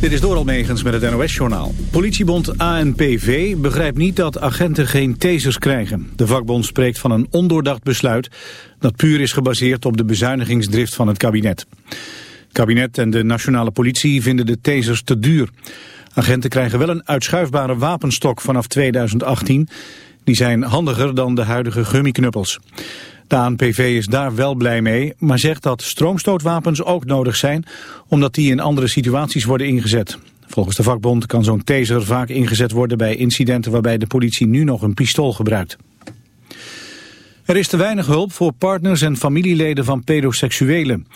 Dit is Doral Megens met het NOS-journaal. Politiebond ANPV begrijpt niet dat agenten geen tasers krijgen. De vakbond spreekt van een ondoordacht besluit... dat puur is gebaseerd op de bezuinigingsdrift van het kabinet. Het kabinet en de nationale politie vinden de tasers te duur. Agenten krijgen wel een uitschuifbare wapenstok vanaf 2018. Die zijn handiger dan de huidige gummiknuppels. De ANPV is daar wel blij mee, maar zegt dat stroomstootwapens ook nodig zijn, omdat die in andere situaties worden ingezet. Volgens de vakbond kan zo'n taser vaak ingezet worden bij incidenten waarbij de politie nu nog een pistool gebruikt. Er is te weinig hulp voor partners en familieleden van pedoseksuelen.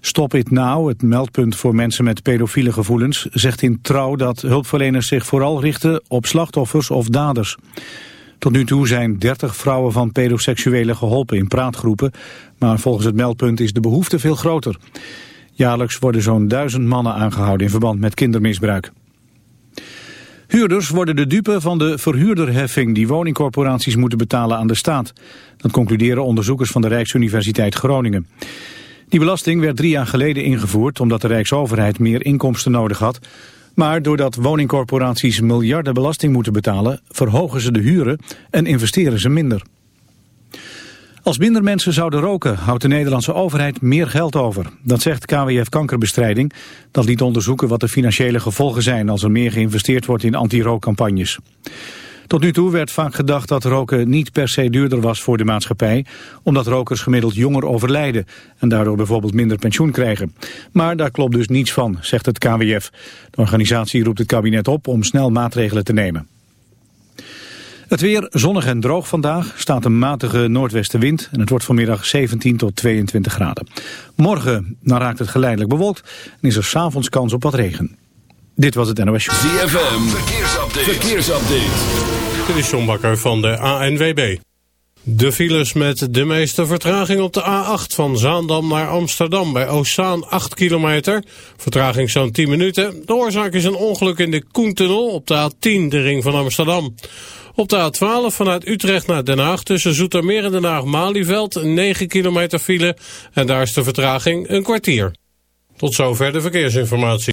Stop It Now, het meldpunt voor mensen met pedofiele gevoelens, zegt in trouw dat hulpverleners zich vooral richten op slachtoffers of daders. Tot nu toe zijn 30 vrouwen van pedoseksuelen geholpen in praatgroepen, maar volgens het meldpunt is de behoefte veel groter. Jaarlijks worden zo'n duizend mannen aangehouden in verband met kindermisbruik. Huurders worden de dupe van de verhuurderheffing die woningcorporaties moeten betalen aan de staat. Dat concluderen onderzoekers van de Rijksuniversiteit Groningen. Die belasting werd drie jaar geleden ingevoerd omdat de Rijksoverheid meer inkomsten nodig had. Maar doordat woningcorporaties miljarden belasting moeten betalen, verhogen ze de huren en investeren ze minder. Als minder mensen zouden roken, houdt de Nederlandse overheid meer geld over. Dat zegt KWF Kankerbestrijding. Dat liet onderzoeken wat de financiële gevolgen zijn als er meer geïnvesteerd wordt in anti-rookcampagnes. Tot nu toe werd vaak gedacht dat roken niet per se duurder was voor de maatschappij, omdat rokers gemiddeld jonger overlijden en daardoor bijvoorbeeld minder pensioen krijgen. Maar daar klopt dus niets van, zegt het KWF. De organisatie roept het kabinet op om snel maatregelen te nemen. Het weer zonnig en droog vandaag, staat een matige noordwestenwind en het wordt vanmiddag 17 tot 22 graden. Morgen dan raakt het geleidelijk bewolkt en is er s'avonds kans op wat regen. Dit was het NOS Show. ZFM, verkeersupdate. verkeersupdate. Dit is John Bakker van de ANWB. De files met de meeste vertraging op de A8 van Zaandam naar Amsterdam. Bij Ozaan 8 kilometer. Vertraging zo'n 10 minuten. De oorzaak is een ongeluk in de Koentunnel op de A10, de ring van Amsterdam. Op de A12 vanuit Utrecht naar Den Haag tussen Zoetermeer en Den Haag-Malieveld 9 kilometer file. En daar is de vertraging een kwartier. Tot zover de verkeersinformatie.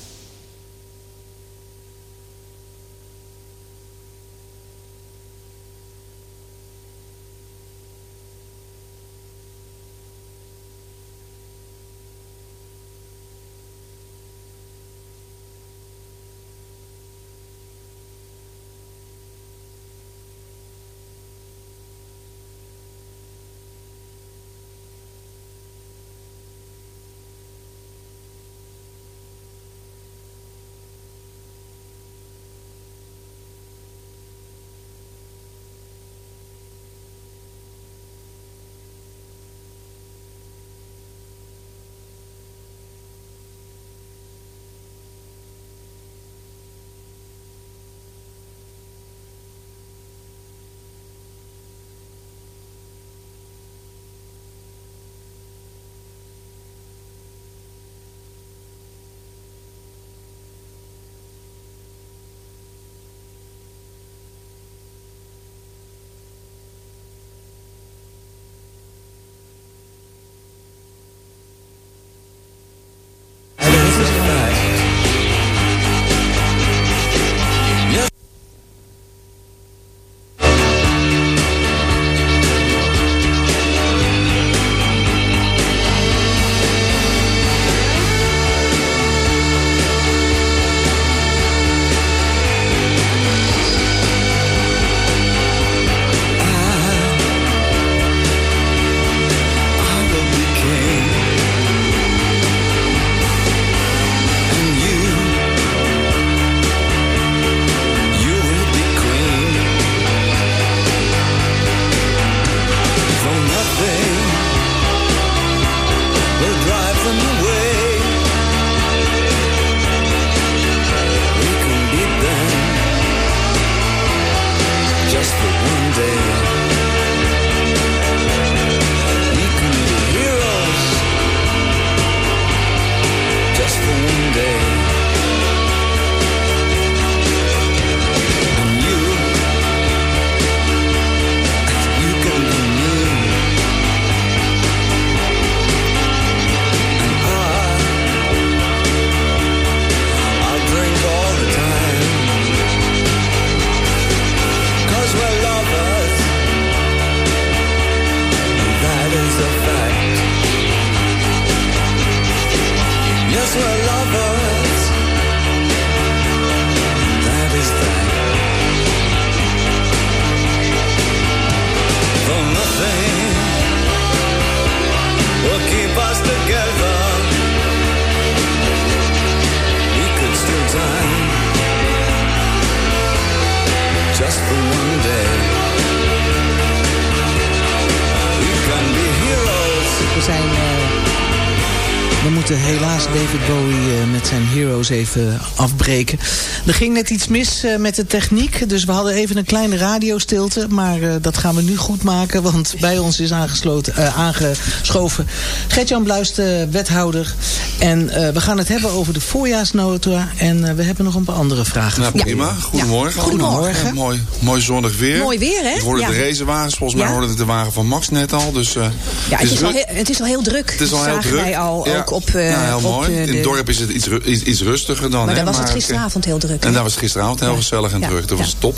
Afbreken. Er ging net iets mis eh, met de techniek. Dus we hadden even een kleine radiostilte. Maar eh, dat gaan we nu goed maken. Want bij ons is aangesloten, eh, aangeschoven Gert-Jan Bluis, de wethouder. En eh, we gaan het hebben over de voorjaarsnota. En eh, we hebben nog een paar andere vragen. Nou, prima. Goedemorgen. Ja. Goedemorgen. Mooi, mooi zonnig weer. Mooi weer, hè? Ik hoorde Ja. de racewagens. Volgens mij Ja. hoorde het de wagen van Max net al. Dus, eh, Ja, het is, al heel, het is al heel druk. Het is al heel zagen druk. wij al Ja. ook op, eh, Nou, heel op mooi. In het dorp is het iets, ru- iets, iets rustiger dan. Maar hè, daar was het gisteravond heel druk. En daar was gisteravond heel gezellig en druk. Dat was top.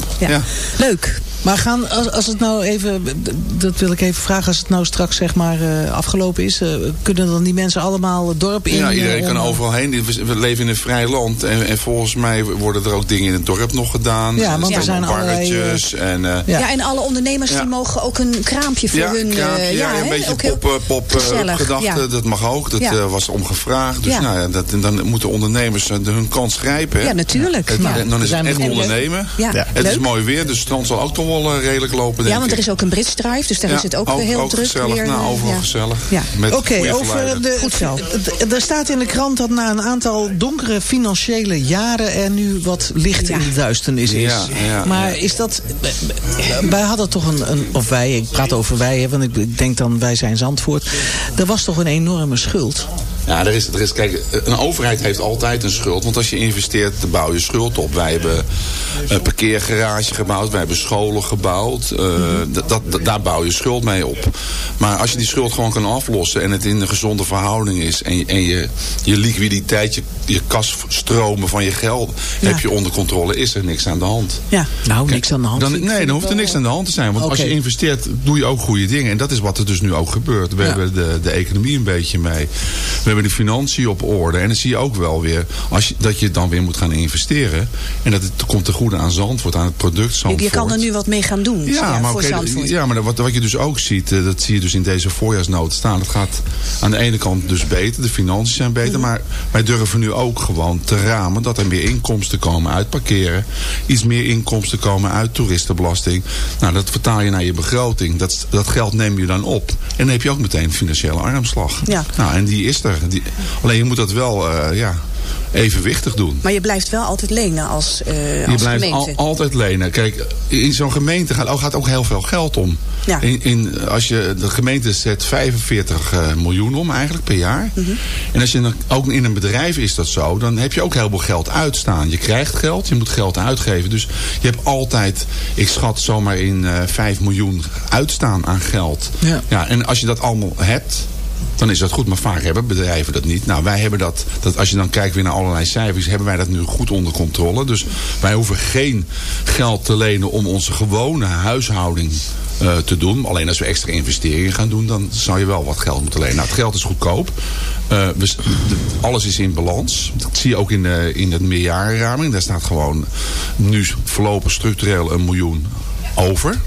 Leuk. Maar gaan, als, als het nou even, dat wil ik even vragen, als het nou straks zeg maar eh, afgelopen is, eh, kunnen dan die mensen allemaal het dorp in? Ja, eh, iedereen kan om- overal heen. We we leven in een vrij land. En, en volgens mij worden er ook dingen in het dorp nog gedaan. Ja, want Er zijn allerlei, barretjes en... eh, Ja. Ja. en alle ondernemers Ja. die mogen ook een kraampje voor ja, hun... eh, kraampje, ja, een beetje heel pop, gedachten, dat mag ook. Dat Ja. eh, was omgevraagd. Dus Ja. nou ja, dat, dan moeten ondernemers de- hun kans grijpen. hè. Ja, natuurlijk. Het- Ja. Dan is het zijn echt ondernemen. Ja. Ja. Het is mooi weer, dus het strand zal ook toch wel redelijk lopen, denk Ja, want er is ook een Brits drive, dus daar Ja, is het ook, weer heel druk. gezellig. weer, nou, eh, overal ja. gezellig. Oké, over geluiden. de. Goed zo. Er staat in de krant dat na een aantal donkere financiële jaren er nu wat licht Ja. in de duisternis is. Ja, ja, maar ja. is dat. Wij hadden toch een, een. Of wij, ik praat over wij, hè, want ik, ik denk dan wij zijn Zandvoort. Er was toch een enorme schuld. Ja, er is, er is, kijk, een overheid heeft altijd een schuld. Want als je investeert, dan bouw je schuld op. Wij hebben een parkeergarage gebouwd. Wij hebben scholen gebouwd. eh, dat, dat, daar bouw je schuld mee op. Maar als je die schuld gewoon kan aflossen... en het in een gezonde verhouding is... en, je- en je, je liquiditeit, je, je kasstromen van je geld... Ja. heb je onder controle, is er niks aan de hand. Ja, nou, niks aan de hand. Dan, nee, dan hoeft er niks aan de hand te zijn. Want als je investeert, doe je ook goede dingen. En dat is wat er dus nu ook gebeurt. We Ja. hebben de, de economie een beetje mee. We hebben de financiën op orde. En dan zie je ook wel weer als je, dat je dan weer moet gaan investeren. En dat het komt ten goede aan Zandvoort, aan het product Je, Zandvoort. je kan er nu wat mee gaan doen Ja, maar, voor oké, Zandvoort. ja, maar wat, wat je dus ook ziet, eh, dat zie je dus in deze voorjaarsnood staan. Het gaat aan de ene kant dus beter, de financiën zijn beter. Maar wij durven nu ook gewoon te ramen dat er meer inkomsten komen uit parkeren. Iets meer inkomsten komen uit toeristenbelasting. Nou, dat vertaal je naar je begroting. Dat, dat geld neem je dan op. En dan heb je ook meteen financiële armslag. Ja. Nou, en die is er. Die, alleen je moet dat wel, eh, ja, evenwichtig doen. Maar je blijft wel altijd lenen als, eh Je als blijft gemeente. al- altijd lenen. Kijk, in zo'n gemeente gaat, ook- gaat ook heel veel geld om. Ja. In, in, als je, de gemeente zet 45 eh, miljoen om eigenlijk per jaar. Mhm. En als je dan, ook in een bedrijf is dat zo, dan heb je ook heel veel geld uitstaan. Je krijgt geld, je moet geld uitgeven. Dus je hebt altijd, ik schat zomaar in eh 5 miljoen uitstaan aan geld. Ja. Ja, en als je dat allemaal hebt, dan is dat goed. Maar vaak hebben bedrijven dat niet. Nou, wij hebben dat, dat, als je dan kijkt weer naar allerlei cijfers, hebben wij dat nu goed onder controle. Dus wij hoeven geen geld te lenen om onze gewone huishouding eh, te doen. Alleen als we extra investeringen gaan doen, dan zou je wel wat geld moeten lenen. Nou, het geld is goedkoop. Eh, we, alles is in balans. Dat zie je ook in, de, in het meerjarenraming. Daar staat gewoon nu voorlopig structureel een miljoen over.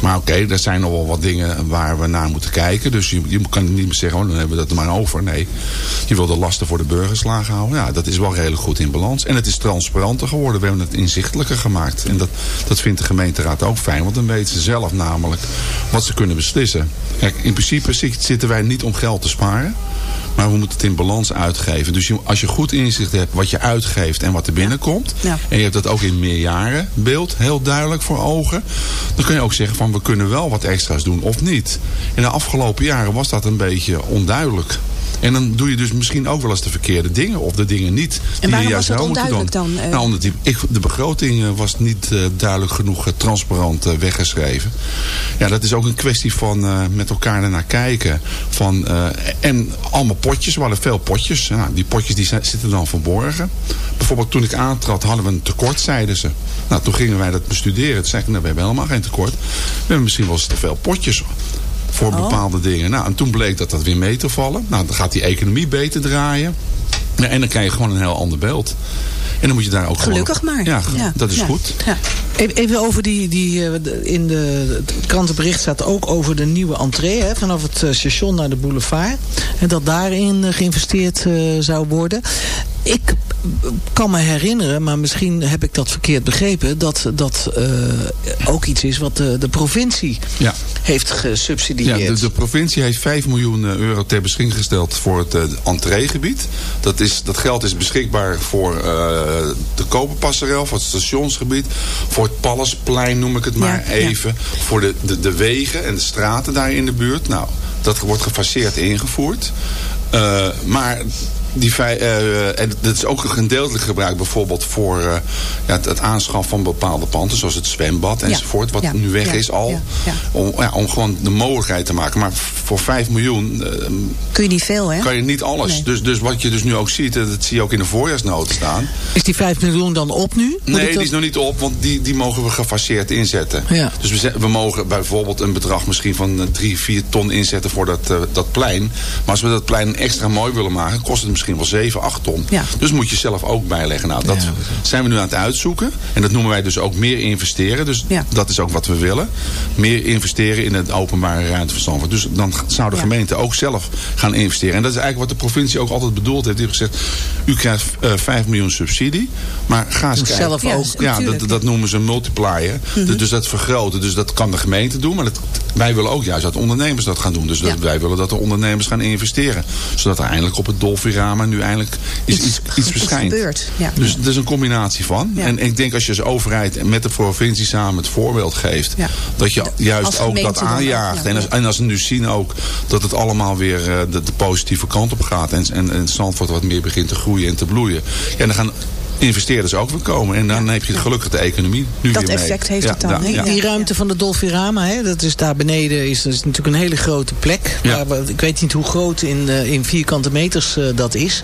Maar oké, er zijn nog wel wat dingen waar we naar moeten kijken. Dus je, je kan niet meer zeggen, oh, dan hebben we dat er maar over. Nee, je wil de lasten voor de burgers laag houden. Ja, dat is wel redelijk goed in balans. En het is transparanter geworden. We hebben het inzichtelijker gemaakt. En dat, dat vindt de gemeenteraad ook fijn. Want dan weten ze zelf namelijk wat ze kunnen beslissen. Kijk, in principe zit- zitten wij niet om geld te sparen. Maar we moeten het in balans uitgeven. Dus je- als je goed inzicht hebt wat je uitgeeft en wat er binnenkomt. Ja. En je hebt dat ook in meerjarenbeeld heel duidelijk voor ogen. Dan kun je ook zeggen van we kunnen wel wat extra's doen of niet. In de afgelopen jaren was dat een beetje onduidelijk. En dan doe je dus misschien ook wel eens de verkeerde dingen of de dingen niet. die je juist wel moeten doen. dan? Nou, omdat die, ik, de begroting eh, was niet eh, duidelijk genoeg transparant weggeschreven. Ja, dat is ook een kwestie van met elkaar ernaar kijken. Van, en allemaal potjes, we hadden veel potjes. Nou, die potjes die zitten dan verborgen. Bijvoorbeeld toen ik aantrad hadden we een tekort, zeiden ze. Nou, toen gingen wij dat bestuderen. Toen zei ik, nou, we hebben helemaal geen tekort. We hebben misschien wel eens te veel potjes voor bepaalde dingen. Nou, en toen bleek dat dat weer mee te vallen. Nou, dan gaat die economie beter draaien. Ja, en dan krijg je gewoon een heel ander beeld. En dan moet je daar ook Gelukkig gewoon... maar. Ja, Ja. dat is Ja. goed. Ja. Even even over die, die eh, in de het krantenbericht staat ook over de nieuwe entree hè, vanaf het eh, station naar de boulevard. En dat daarin eh, geïnvesteerd zou worden. Ik kan me herinneren, maar misschien heb ik dat verkeerd begrepen, dat dat eh, ook iets is wat de, de provincie Ja. Heeft Ja, gesubsidieerd. de, de provincie heeft 5 miljoen eh, euro ter beschikking gesteld voor het eh, entreegebied. Dat, is, dat geld is beschikbaar voor eh, de Koperpasserel, voor het stationsgebied, voor het Pallasplein noem ik het maar Ja, ja. even. Voor de, de, de wegen en de straten daar in de buurt. Nou, dat wordt gefaseerd ingevoerd. Maar die vij- eh, en dat is ook gedeeltelijk gebruikt bijvoorbeeld voor eh, ja, het, het aanschaffen van bepaalde panden, zoals het zwembad enzovoort, wat ja, nu weg ja, is al. ja, ja. Om, ja, om gewoon de mogelijkheid te maken. Maar voor 5 miljoen eh, Kun je niet veel, hè? kan je niet alles. Nee. Dus, dus wat je dus nu ook ziet, eh, dat zie je ook in de voorjaarsnoten staan. Is die 5 miljoen dan op nu? Moet Nee, die is nog niet op, want die, die mogen we gefaseerd inzetten. Ja. Dus we, we mogen bijvoorbeeld een bedrag misschien van 3, 4 ton inzetten voor dat, eh, dat plein. Maar als we dat plein extra mooi willen maken, kost het misschien wel 7, 8 ton. Ja. Dus moet je zelf ook bijleggen. Nou, dat Ja. zijn we nu aan het uitzoeken. En dat noemen wij dus ook meer investeren. Dus Ja. dat is ook wat we willen. Meer investeren in het openbare ruimte van Zandvoort. Dus dan zou de Ja. gemeente ook zelf gaan investeren. En dat is eigenlijk wat de provincie ook altijd bedoeld heeft. Die heeft gezegd, u krijgt eh 5 miljoen subsidie. Maar ga eens kijken. zelf Ja, ook. Ja, Natuurlijk, dat, dat noemen ze een multiplier. Dus- Dus dat vergroten. Dus dat kan de gemeente doen. Maar dat, wij willen ook juist dat ondernemers dat gaan doen. Dus dat, Ja. wij willen dat de ondernemers gaan investeren. Zodat er eindelijk op het Dolfirama nu eindelijk iets, iets, iets, iets verschijnt. gebeurt, ja. Dus dat is een combinatie van. Ja. En ik denk als je als overheid met de provincie samen het voorbeeld geeft. Ja. Dat je juist ook dat aanjaagt. ja. En, als, en als we nu zien ook dat het allemaal weer eh, de, de positieve kant op gaat. En, en, en Zandvoort wat meer begint te groeien en te bloeien. Ja, dan gaan investeerders ook weer komen. En dan heb je gelukkig de economie nu Dat weer mee. effect heeft Ja, het dan. Die, ruimte van de Dolfirama, hè, dat is daar beneden, is, natuurlijk een hele grote plek. Ja. Waar we- ik weet niet hoe groot in, eh, in vierkante meters eh, dat is.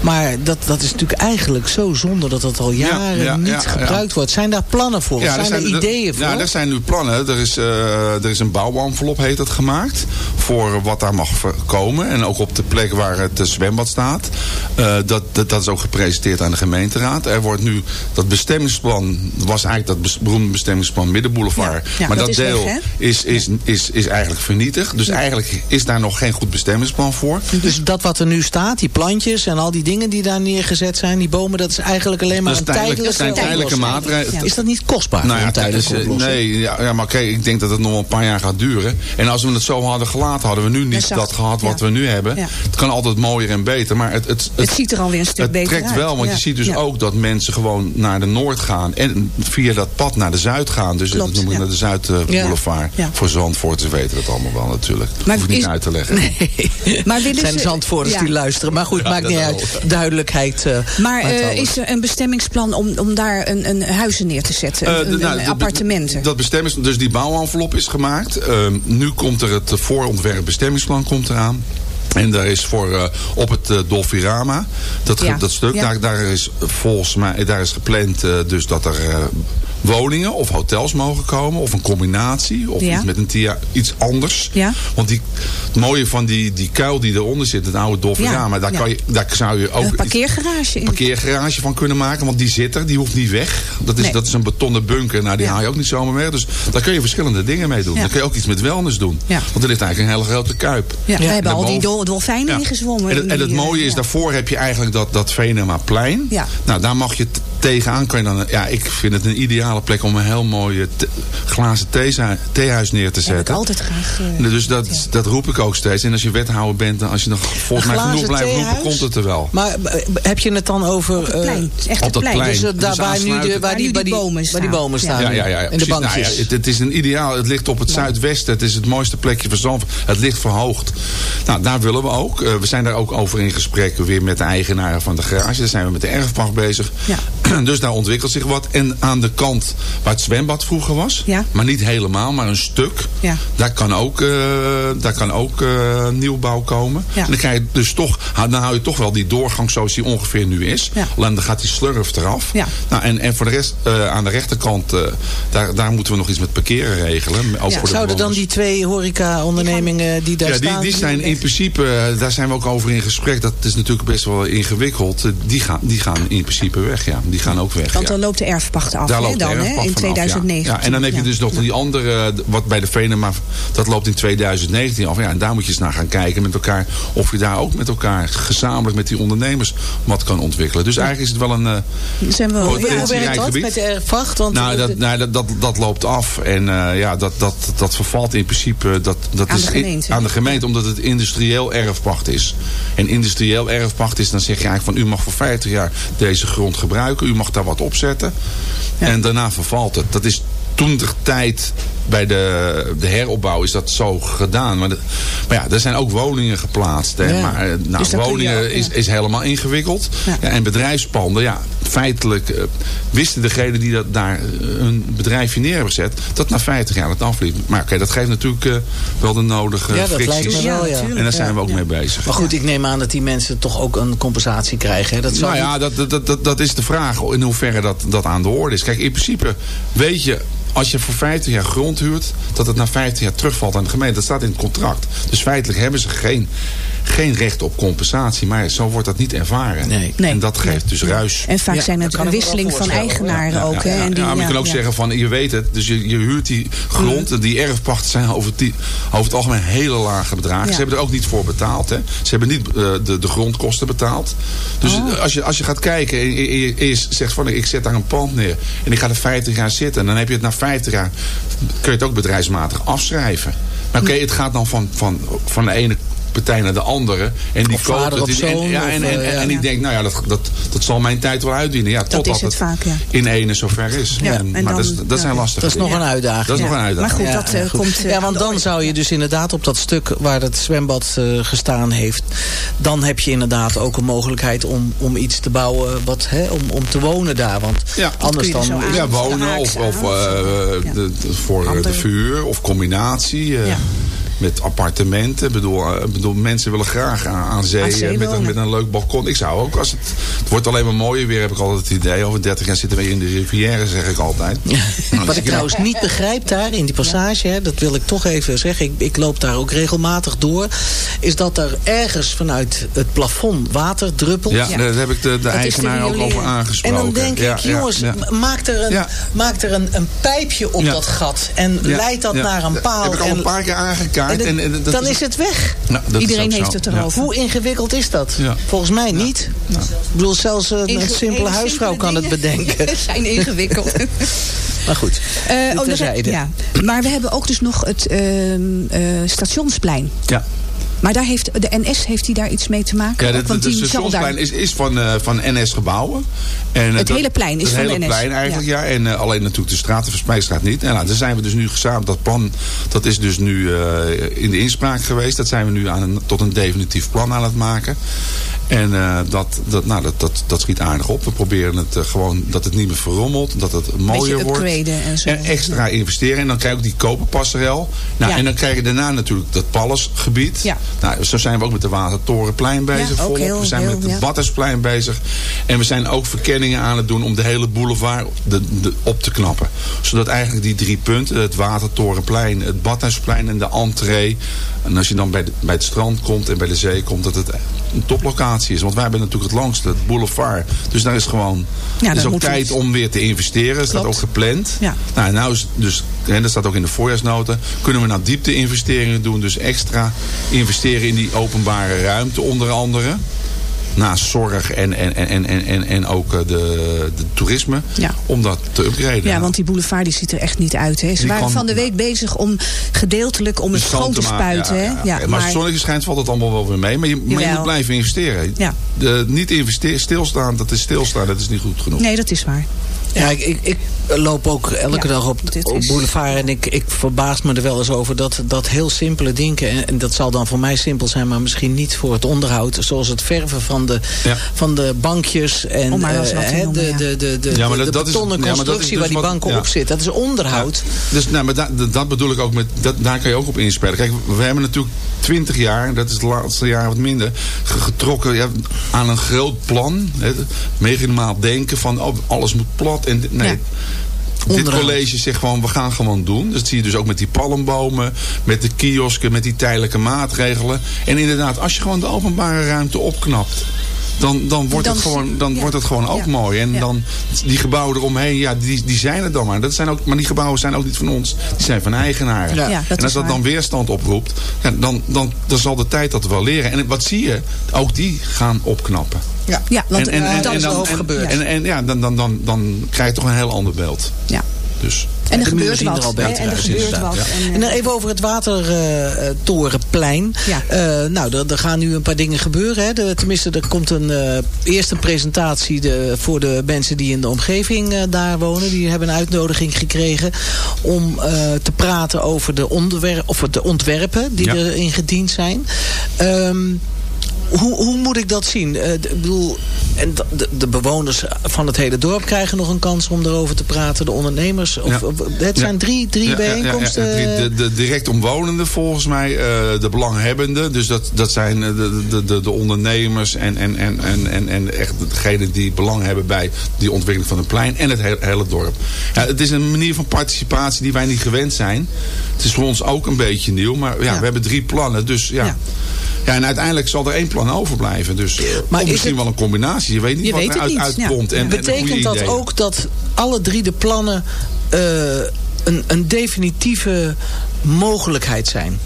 Maar dat, dat is natuurlijk eigenlijk zo zonde dat dat al jaren ja, niet ja, gebruikt wordt. Zijn daar plannen voor? Ja, zijn er ideeën voor? Ja, er zijn nu plannen. Er is, eh, er is een bouwenvelop, heet dat, gemaakt. Voor wat daar mag komen. En ook op de plek waar het zwembad staat. Eh, dat, dat, dat is ook gepresenteerd aan de gemeenteraad. Er wordt nu, dat bestemmingsplan, was eigenlijk dat bes- beroemde bestemmingsplan Middenboulevard. Ja, ja, maar dat dat, is deel weg, is, is, is, is eigenlijk vernietigd. Dus eigenlijk is daar nog geen goed bestemmingsplan voor. Dus dat wat er nu staat, die plantjes en al die dingen die daar neergezet zijn, die bomen, dat is eigenlijk alleen maar een tijdelijk- tijdelijke, zijn tijdelijke maatregelen. Is dat niet kostbaar Nou ja, tijdens, nee, ja, ja, maar kijk, ik denk dat het nog wel een paar jaar gaat duren. En als we het zo hadden gelaten, hadden we nu niet dat gehad wat ja. we nu hebben. Ja. Het kan altijd mooier en beter, maar het, het, Het ziet er alweer een stuk het beter trekt uit. wel, want Ja, je ziet dus ja. ook dat mensen gewoon naar de Noord gaan en via dat pad naar de Zuid gaan. Dus Klopt, dat noem ik ja. naar de Zuidboulevard. Ja. Voor Zandvoorters weten dat allemaal wel natuurlijk. Maar Hoef ik niet is- uit te leggen. Maar willen Het zijn ze- zandvoerders ja. die luisteren. Maar goed, maakt niet uit. Duidelijkheid. eh, Maar eh, is er een bestemmingsplan om, om daar een, een huizen neer te zetten? Eh, Een- een- nou, een appartementen? Dat bestemmings, dus die bouwenvelop is gemaakt. Ehm, nu komt er het voorontwerp bestemmingsplan komt eraan. En daar is voor eh, op het uh, Dolfirama, dat, Ja, dat stuk, ja. daar, daar is volgens mij daar is gepland eh, dus dat er woningen of hotels mogen komen. Of een combinatie. Of Ja. iets met een iets anders. Ja. Want die, het mooie van die, die kuil die eronder zit, het oude Dolfirama, Ja, daar, ja. kan je, daar zou je ook een iets- parkeergarage in. parkeergarage van kunnen maken. Want die zit er, die hoeft niet weg. Dat is, Nee. dat is een betonnen bunker. Nou, die haal je ook niet zomaar weg. Dus daar kun je verschillende dingen mee doen. Dan kun je ook iets met wellness doen. Ja. Want er ligt eigenlijk een hele grote kuip. Ja, we hebben al die dol- dolfijnen ingezwommen. En het, en het Die, eh, mooie is, daarvoor heb je eigenlijk dat, dat Venemaplein. Ja. Nou, daar mag je tegenaan. Kan je dan, ja, ik vind het een ideale plek om een heel mooi eh, te- glazen theeza- theehuis neer te Heb ik zetten. altijd graag... eh, Dus dat, dat roep ik ook steeds. En als je wethouder bent, dan als je nog volgens mij genoeg blijft roepen, komt het er wel. Maar eh, heb je het dan over... op het eh, plein. Het is echt op het dat plein. plein. Dus daar Dus waar nu, de, waar, die, Waar waar, die, bomen waar die staan. bomen Ja. staan. Ja, ja, ja. En de. Nou bankjes. ja, het, het is een ideaal. Het ligt op het zuidwesten. Het is het mooiste plekje van Zandvoort. Het ligt verhoogd. Nou, daar willen we ook. We zijn daar ook over in gesprek weer met de eigenaren van de garage. Daar zijn we met de erfpacht bezig. Ja. Dus daar ontwikkelt zich wat. En aan de kant waar het zwembad vroeger was. Ja. Maar niet helemaal, maar een stuk. Ja. Daar kan ook, eh, daar kan ook eh, nieuwbouw komen. Ja. En dan krijg je dus toch, dan hou je toch wel die doorgang zoals die ongeveer nu is. Ja. Alleen dan gaat die slurf eraf. Ja. Nou, en, en voor de rest, eh, aan de rechterkant, eh, daar, daar moeten we nog iets met parkeren regelen. Ook Ja. voor Zouden dan die twee horeca-ondernemingen die daar ja, die, staan... die zijn in principe, daar zijn we ook over in gesprek. Dat is natuurlijk best wel ingewikkeld. Die gaan, die gaan in principe weg, ja. die gaan ook weg. Want dan loopt de erfpacht af Daar loopt de dan, hè, erfpacht in vanaf, ja. 2019. Ja, en dan heb je dus nog die andere, wat bij de Venema, dat loopt in 2019 af. Ja, en daar moet je eens naar gaan kijken met elkaar. Of je daar ook met elkaar gezamenlijk met die ondernemers wat kan ontwikkelen. Dus eigenlijk is het wel een eh, Zijn we Hoe ja, Hoe werkt dat gebied? met de erfvacht? Want nou, eh, dat, nou dat, dat, dat loopt af. En eh, ja, dat, dat, dat vervalt in principe dat, dat Aan is de gemeente. aan de gemeente, omdat het industrieel erfpacht is. En industrieel erfpacht is, dan zeg je eigenlijk van u mag voor 50 jaar deze grond gebruiken. U mag daar wat opzetten. En daarna vervalt het. Dat is toen de tijd bij de, de heropbouw is dat zo gedaan. Maar, de- maar ja, er zijn ook woningen geplaatst. Hè. Ja. Maar eh, nou, Dus woningen ook, ja. is, is helemaal ingewikkeld. Ja. Ja, en bedrijfspanden, ja, feitelijk eh, wisten degenen die dat, daar eh, hun bedrijfje neer hebben gezet, dat na 50 jaar het afliep. Maar oké, dat geeft natuurlijk eh, wel de nodige Ja, dat lijkt fricties. me wel, ja. natuurlijk. En daar zijn we ook mee bezig. Maar goed, ik neem aan dat die mensen toch ook een compensatie krijgen. Hè? Dat zou Nou ja, dat, dat- dat, dat, dat is de vraag in hoeverre dat, dat aan de orde is. Kijk, in principe weet je, als je voor 50 jaar grond dat het na 50 jaar terugvalt aan de gemeente. Dat staat in het contract. Dus feitelijk hebben ze geen, geen recht op compensatie. Maar zo wordt dat niet ervaren. Nee. Nee. En dat geeft dus ruis. En vaak Ja, zijn het een wisseling van eigenaren Ja, ook. ja, hè, ja, en die, ja, maar je ja, kan ook ja. zeggen van, je weet het, dus je, je huurt die grond, die erfpachten zijn over, die, over het algemeen hele lage bedragen. Ja. Ze hebben er ook niet voor betaald. Hè. Ze hebben niet eh, de, de grondkosten betaald. Dus Oh. als, je, als je gaat kijken en je, je, je zegt van, ik zet daar een pand neer en ik ga er 50 jaar zitten. En dan heb je het na 50 jaar, kun je het ook bedrijfsmatig afschrijven. Maar oké, het gaat dan van, van, van de ene partij naar de andere. En die koopt het. die- en, zoon, ja, en, en, eh, en, die denkt, nou ja, dat, dat, dat zal mijn tijd wel uitdienen. Ja, totdat is het vaak, ja. in ene zover is. Ja, En- en maar dat, is, dan- dat zijn lastige Dat is nog een uitdaging. Dat is nog een Maar uitdaging. goed, Ja, dat eh, goed. komt... eh, ja, want dan zou je dus inderdaad op dat stuk waar het zwembad eh, gestaan heeft... dan heb je inderdaad ook een mogelijkheid om, om iets te bouwen wat, hè, om, om te wonen daar. Want Ja. anders dan... aan. Ja, wonen of, of aan, eh, of, ja. de, de- voor eh, de vuur of combinatie. eh, Ja. Met appartementen. Ik bedoel, eh, bedoel, mensen willen graag aan, aan zee, Aan zee eh, met, een, met een leuk balkon. Ik zou ook, als het, het wordt alleen maar mooier weer, heb ik altijd het idee. Over 30 jaar zitten we in de rivière, zeg ik altijd. Nou, Wat dus ik trouwens niet begrijp daar in die passage, hè, dat wil ik toch even zeggen. Ik, ik loop daar ook regelmatig door. Is dat er ergens vanuit het plafond water druppelt. Ja, daar heb ik de, de eigenaar ook over En aangesproken. dan denk ik, ja, jongens, maak er, een, maak er een, een pijpje op dat gat. En leid dat naar een Dat paal. heb ik al en, een paar keer aangekaart. En En, het- en dat dan is het weg. Nou, dat is Iedereen heeft het Ja. erover. Hoe ingewikkeld is dat? Ja. Volgens mij niet. Ik bedoel, zelfs een, een Inge- simpele huisvrouw kan het bedenken. zijn ingewikkeld. Maar goed, Eh, dat- terzijde. ja. Maar we hebben ook dus nog het ehm, eh, stationsplein. Ja. Maar daar heeft, de NS heeft die daar iets mee te maken? Ja, de, de, de stationsplein daar- is, is van, eh, van NS gebouwen. En, eh, Het dat- hele plein is het van hele NS. plein eigenlijk, ja. En eh, alleen natuurlijk de straat, de niet. En nou, daar zijn we dus nu gezamenlijk, dat plan, dat is dus nu in de inspraak geweest. Dat zijn we nu aan een, tot een definitief plan aan het maken. En dat, dat, nou, dat, dat, dat schiet aardig op. We proberen het gewoon dat het niet meer verrommelt. Dat het mooier wordt. en zo. extra investeren. En dan krijg je ook die koperpasserel. Nou, Ja. En dan krijg je daarna natuurlijk dat Pallasgebied. Ja. Nou, zo zijn we ook met de Watertorenplein bezig. Ja, heel- we zijn heel, met het ja. Badhuisplein bezig. En we zijn ook verkenningen aan het doen om de hele boulevard de, de, op te knappen. Zodat eigenlijk die drie punten, het Watertorenplein, het Badhuisplein en de entree. En als je dan bij, de- bij het strand komt en bij de zee komt, dat het een toplocatie is. Want wij hebben natuurlijk het langste, het boulevard. Dus daar is gewoon, Ja, is ook we tijd om weer te investeren. Dat staat ook gepland. Ja. Nou, nou is dus, en dat staat ook in de voorjaarsnota, kunnen we nou diepte-investeringen doen. Dus extra in die openbare ruimte onder andere. Naast zorg en, en, en, en, en, en ook eh, de, de toerisme. Ja. Om dat te upgraden. Ja, want die boulevard die ziet er echt niet uit. Hè. Ze Die waren kan- van de week bezig om gedeeltelijk om het schoon te spuiten. ja, maar als het zonnetje schijnt valt het allemaal wel weer mee. Maar je, maar moet blijven investeren. Ja. De, niet investeren, stilstaan, dat is stilstaan. Dat is niet goed genoeg. Nee, dat is waar. Ja, ik, ik, ik loop ook elke Ja, dag op, op boulevard en ik, ik verbaas me er wel eens over dat, dat heel simpele dingen, en, en dat zal dan voor mij simpel zijn, maar misschien niet voor het onderhoud, zoals het verven van de, Ja. van de bankjes en eens eh, noemen, de, de, de, de, Ja, maar de dat- dat is- betonnen ja, maar constructie dus waar die wat- banken ja. op zitten. Dat is onderhoud. Ja. Dus nou, maar da- da- dat bedoel ik ook met. Dat, daar kan je ook op inspelen. Kijk, we hebben natuurlijk 20 jaar, dat is het laatste jaar wat minder, ge- getrokken ja, aan een groot plan. Hè, regionaal denken van oh, alles moet plat. En, nee, Dit college zegt gewoon, we gaan gewoon doen. Dat zie je dus ook met die palmbomen, met de kiosken, met die tijdelijke maatregelen. En inderdaad, als je gewoon de openbare ruimte opknapt. dan, dan, wordt, Dan het gewoon, dan ja. wordt het gewoon ook Ja. mooi. En Ja. dan die gebouwen eromheen, ja, die, die zijn er dan maar. Dat zijn ook, maar die gebouwen zijn ook niet van ons. Die zijn van eigenaren. En als dat waar. dan weerstand oproept, dan, dan, dan zal de tijd dat wel leren. En wat zie je? Ook die gaan opknappen. Ja. Ja, want en, dat is dan, en, gebeurd. en, en ja, dan, dan, dan, dan krijg je toch een heel ander beeld. Ja. Dus. En er gebeurt zien er wat. al beter En er gebeurt wat. ja. En, eh, dan even over het Watertorenplein. Ja. Eh, nou, er, er gaan nu een paar dingen gebeuren. Hè. De- tenminste, er komt een, eh, eerst een presentatie de, voor de mensen die in de omgeving eh, daar wonen. Die hebben een uitnodiging gekregen om eh, te praten over de, onderwer of de ontwerpen die Ja. erin gediend zijn. Ehm, hoe, hoe moet ik dat zien? Eh, ik bedoel, en de, de bewoners van het hele dorp krijgen nog een kans om erover te praten. De ondernemers. Of, Ja. het zijn Ja. drie, drie Ja, bijeenkomsten. De, direct omwonenden volgens mij, eh, de belanghebbenden. Dus dat, dat zijn eh, de, de, de, de ondernemers en, en, en, en, en, en echt degenen die belang hebben bij die ontwikkeling van het plein en het hele, hele dorp. Ja, het is een manier van participatie die wij niet gewend zijn. Het is voor ons ook een beetje nieuw, maar ja, Ja. we hebben drie plannen. Dus ja. Ja. en uiteindelijk zal er één plan overblijven. Dus, Maar misschien het- wel een combinatie. Je weet niet Je wat weet het eruit niet, ja. uitkomt. En, Betekent dat ook dat alle drie de plannen eh, een, een definitieve mogelijkheid zijn?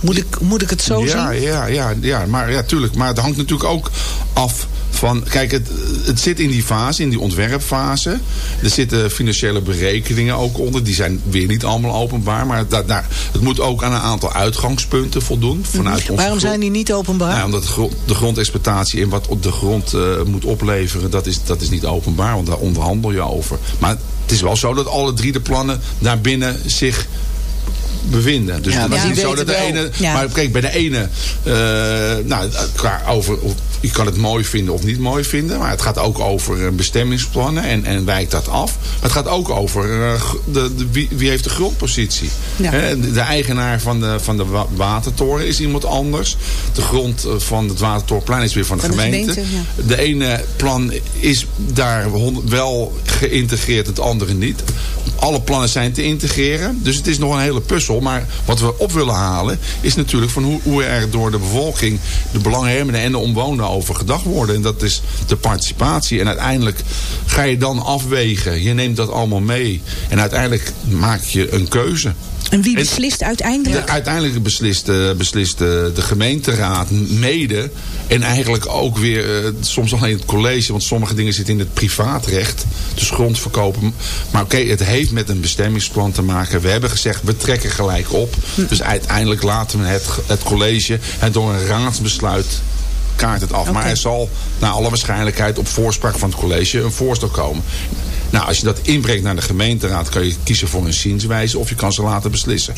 Moet ik, moet ik het zo ja, zien? Ja, ja, ja, maar ja, tuurlijk. Maar het hangt natuurlijk ook af van... Kijk, het, het zit in die fase, in die ontwerpfase. Er zitten financiële berekeningen ook onder. Die zijn weer niet allemaal openbaar. Maar da, daar, het moet ook aan een aantal uitgangspunten voldoen. Vanuit Mhm. Waarom grond- zijn die niet openbaar? nou, omdat de, grond, de grondexploitatie en wat op de grond eh, moet opleveren, dat is, dat is niet openbaar, want daar onderhandel je over. Maar het is wel zo dat alle drie de plannen daarbinnen zich bevinden. Dus Ja, is niet zo dat de wel- ene... Maar kijk, bij de ene... eh, nou, qua over, je kan het mooi vinden of niet mooi vinden. Maar het gaat ook over eh, bestemmingsplannen en, en wijkt dat af. Maar het gaat ook over eh, de, de, wie, wie heeft de grondpositie. Ja. De, de eigenaar van de, van de wa- watertoren is iemand anders. De grond van het watertorenplein is weer van de Van de gemeente. ja. De ene plan is daar wel geïntegreerd, het andere niet. Alle plannen zijn te integreren. Dus het is nog een hele puzzel. Maar wat we op willen halen is natuurlijk van hoe, hoe er door de bevolking, de belanghebbenden en de omwonenden over gedacht worden. En dat is de participatie. En uiteindelijk ga je dan afwegen. Je neemt dat allemaal mee. En uiteindelijk maak je een keuze. En wie En- beslist uiteindelijk? De, uiteindelijk beslist, eh, beslist eh, de gemeenteraad mede. En eigenlijk ook weer eh, soms alleen het college. Want sommige dingen zitten in het privaatrecht. Dus grond verkopen. Maar oké, het heeft met een bestemmingsplan te maken. We hebben gezegd, we trekken gelijk op. Dus uiteindelijk laten we het, het college en door een raadsbesluit kaart het af. Maar er zal naar alle waarschijnlijkheid op voorspraak van het college een voorstel komen. Nou, als je dat inbrengt naar de gemeenteraad, kan je kiezen voor een zienswijze of je kan ze laten beslissen.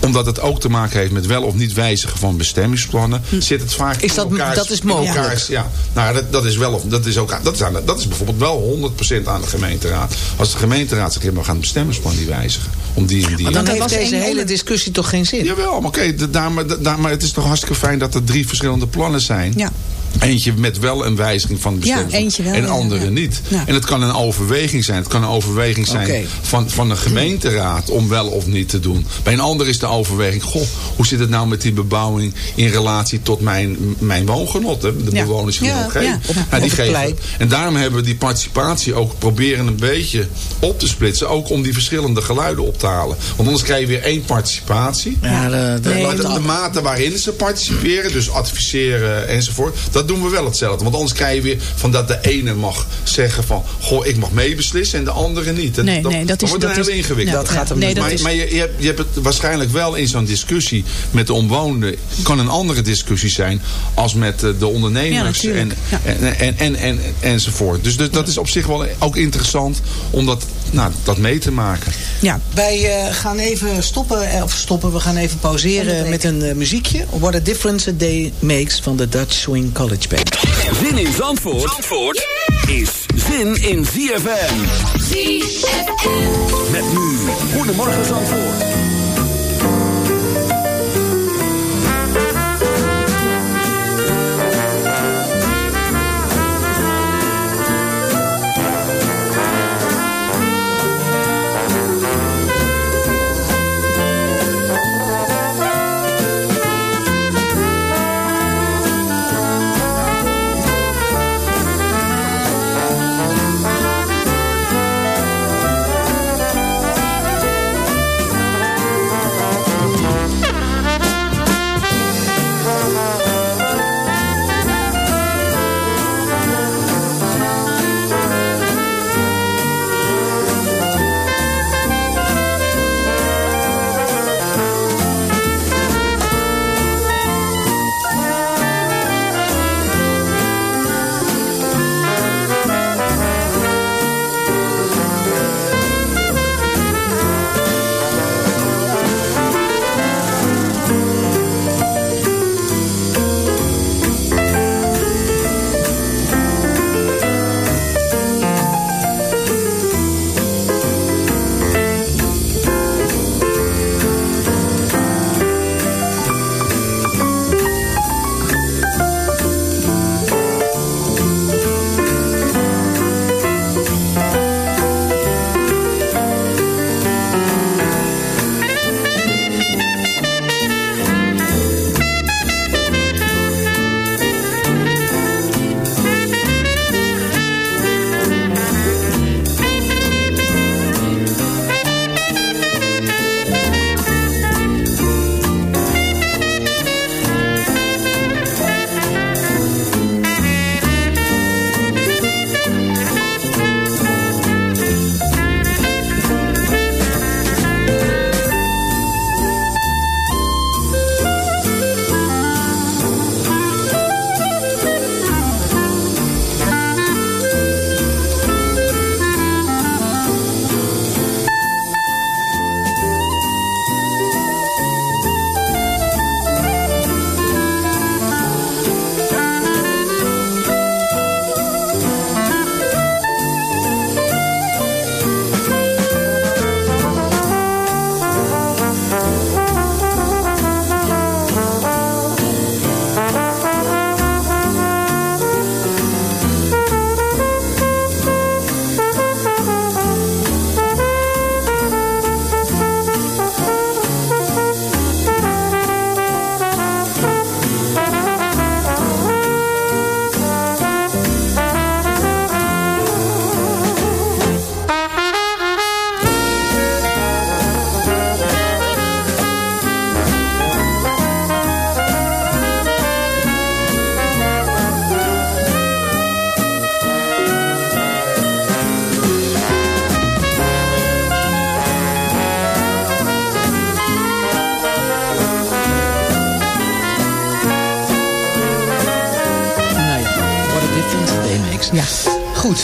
Omdat het ook te maken heeft met wel of niet wijzigen van bestemmingsplannen, zit het vaak Is dat- in elkaars, dat is mogelijk? elkaars- ja, nou, dat, dat is wel of dat is ook aan- dat is, aan dat is bijvoorbeeld wel 100% aan de gemeenteraad. Als de gemeenteraad zegt, ja, we gaan het bestemmingsplan niet wijzigen. Om die en die. Maar dan dat heeft deze hele onder- discussie toch geen zin? Jawel, maar oké, de- daar, maar, daar, maar het is toch hartstikke fijn dat er drie verschillende plannen zijn. Ja. Eentje met wel een wijziging van de Ja, bestemming. eentje wel, En ja, andere ja. niet. Ja. En het kan een overweging zijn. Het kan een overweging zijn van, van een gemeenteraad om wel of niet te doen. Bij een ander is de overweging, goh, hoe zit het nou met die bebouwing in relatie tot mijn, mijn woongenot, hè? de Ja. bewoners in de Ja, omgeving. ja. Nou, die geven. En daarom hebben we die participatie ook proberen een beetje op te splitsen. Ook om die verschillende geluiden op te halen. Want anders krijg je weer één participatie. Ja, de, de- Nee, Maar de, want- de mate waarin ze participeren, dus adviseren enzovoort, dat doen we wel hetzelfde. Want anders krijg je weer van dat de ene mag zeggen van, goh, ik mag meebeslissen en de andere niet. En Nee, nee, dat is- wordt dat heel is- ingewikkeld. ja, Dat gaat hem nee, dat maar is, maar je, je, hebt, je hebt het waarschijnlijk wel in zo'n discussie met de omwonenden, kan een andere discussie zijn als met eh, de Ja, ondernemers en. Ja. en, en, en, en, enzovoort. Dus, dus dat is op zich wel ook interessant om dat, nou, dat mee te maken. ja. Wij eh, gaan even stoppen, eh, of stoppen, we gaan even pauzeren met een eh, muziekje. What a difference a day makes van de Dutch Swing College Band. Zin in Zandvoort, Zandvoort is zin in ZFM. ZFM. Met nu, Goedemorgen Zandvoort.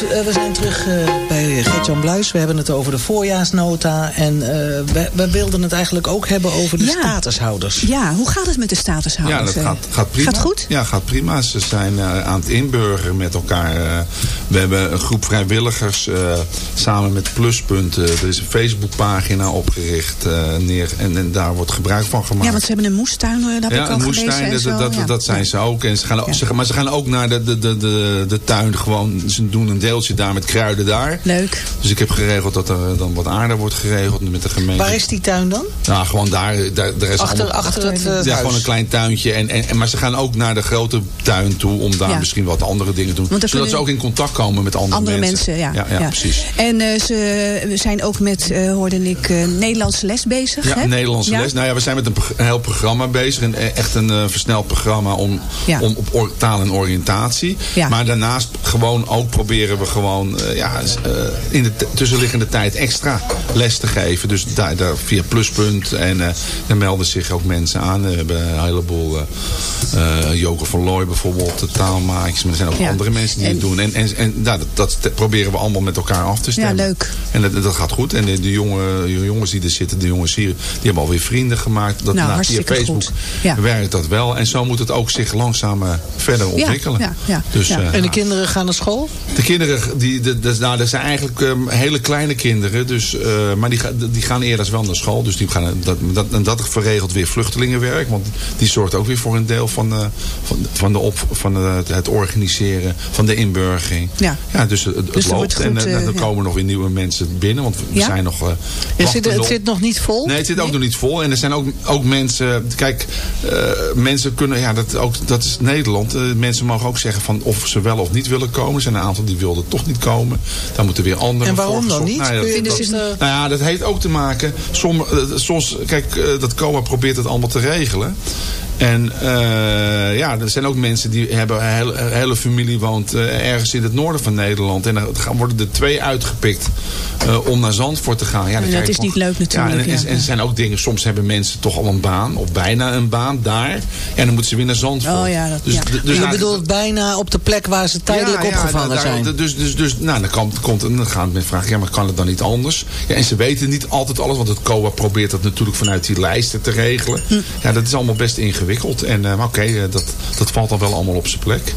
Eh, we zijn terug eh, bij Gert-Jan Bluis. We hebben het over de voorjaarsnota. En eh, we, we wilden het eigenlijk ook hebben over de Ja. statushouders. Ja, hoe gaat het met de Ja, statushouders? dat eh? gaat, gaat prima. Gaat goed? Ja, gaat prima. Ze zijn eh, aan het inburgeren met elkaar. we hebben een groep vrijwilligers eh, samen met Pluspunten. Er is een Facebookpagina opgericht eh, neer, en, en daar wordt gebruik van gemaakt. Ja, want ze hebben een moestuin, eh, dat heb ik Ja, al een gelezen. moestuin, en dat, zo, dat, ja. dat zijn ze ook. En ze gaan, Ja. ze, maar ze gaan ook naar de, de, de, de, de tuin gewoon. Ze doen een deeltje daar met kruiden daar. Leuk. Dus ik heb geregeld dat er dan wat aarde wordt geregeld met de gemeente. Waar is die tuin dan? Nou, gewoon daar. daar, daar is Achter, allemaal- achter het, eh, ja, huis. gewoon een klein tuintje. En, en, en- maar ze gaan ook naar de grote tuin toe om daar Ja. misschien wat andere dingen te doen. Want Zodat ze ook in contact komen met andere, Andere mensen, ja. Ja, ja, precies. En eh, ze zijn ook met, eh, hoorde ik, eh, Nederlandse les bezig. Ja, hè? Nederlandse Ja? les. Nou ja, we zijn met een, een heel programma bezig. Een, eh, echt een eh, versneld programma om, Ja. om op taal en oriëntatie. Ja. Maar daarnaast gewoon ook proberen we gewoon eh, ja, eh, in de tussenliggende tijd extra les te geven. Dus daar, daar via Pluspunt. En eh daar melden zich ook mensen aan. We hebben een heleboel, eh eh, Joker van Looy bijvoorbeeld, de taalmaatjes. Maar er zijn ook Ja. andere mensen die En- het doen. En, en, en nou, dat, proberen we allemaal met elkaar af te stemmen. leuk. En dat, dat gaat goed. En de, de jonge, de jongens die er zitten, de jongens hier, die hebben alweer vrienden gemaakt. Dat, Nou, via hartstikke Facebook goed. Ja. werkt dat wel. En zo moet het ook zich langzaam eh, verder ontwikkelen. ja, ja, dus, ja. eh, En de kinderen gaan naar school? de kinderen, die, de, de, nou, zijn eigenlijk ehm, hele kleine kinderen. Dus, eh, maar die, ga- die gaan eerder wel naar school. Dus die gaan, dat, dat, en dat verregelt weer vluchtelingenwerk. Want die zorgt ook weer voor een deel van, eh, van, van, de op, van het organiseren van de inburgering. Ja. ja dus het, het Dus loopt. goed, en eh, eh, dan ja. komen nog weer nieuwe mensen binnen. Want we Ja? zijn nog... eh, Het zit, het nog- zit nog niet vol? Nee, het zit ook nog niet vol. En er zijn ook, ook mensen... Kijk, eh, mensen kunnen... Ja, dat, ook, dat is Nederland. Eh, mensen mogen ook zeggen van of ze wel of niet willen komen. Er zijn een aantal die wilden toch niet komen. Daar moeten weer anderen En waarom dan niet? Nou ja, dat, dat, dat- eh, nou ja, dat heeft ook te maken... Som, eh, soms, kijk, eh, dat COA probeert het allemaal te regelen. En eh, ja, er zijn ook mensen die hebben een hele, hele familie woont eh, ergens in het noorden van Nederland. En dan gaan, worden er twee uitgepikt eh, om naar Zandvoort te gaan. Ja, dat is niet leuk natuurlijk, Ja, en, en, ja. en er zijn ook dingen, soms hebben mensen toch al een baan of bijna een baan daar. En dan moeten ze weer naar Zandvoort. Oh ja, dat- dus, ja. dus je bedoelt bijna op de plek waar ze tijdelijk ja, ja, opgevangen daar- zijn. Dus, dus, dus nou, dan, komt, dan gaan mensen vragen, ja, maar kan het dan niet anders? Ja, en ze weten niet altijd alles, want het COA probeert dat natuurlijk vanuit die lijsten te regelen. Hm. Ja, dat is allemaal best ingewikkeld. En, maar oké, eh, dat, dat valt dan wel allemaal op zijn plek.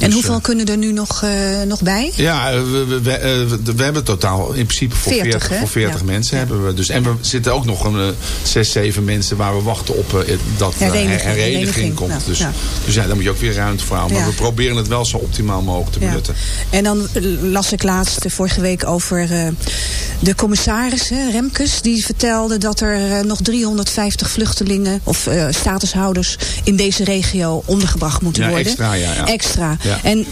En Dus, hoeveel eh, kunnen er nu nog, eh, nog bij? ja, eh, we, we, we, we- we hebben totaal in principe voor 40, 40, hè? voor 40 Ja. mensen. Hebben we dus, en we zitten ook nog een eh, 6, 7 mensen waar we wachten op dat eh, Hereniging, her- hereniging hereniging, komt. dus, ja. dus ja, daar moet je ook weer ruimte voor houden. Maar we proberen het wel zo optimaal mogelijk te benutten. En dan las ik laatst vorige week over de commissaris, Remkes. Die vertelde dat er nog 350 vluchtelingen of statushouders in deze regio ondergebracht moeten Ja, worden. extra, ja, ja. Extra. Ja. En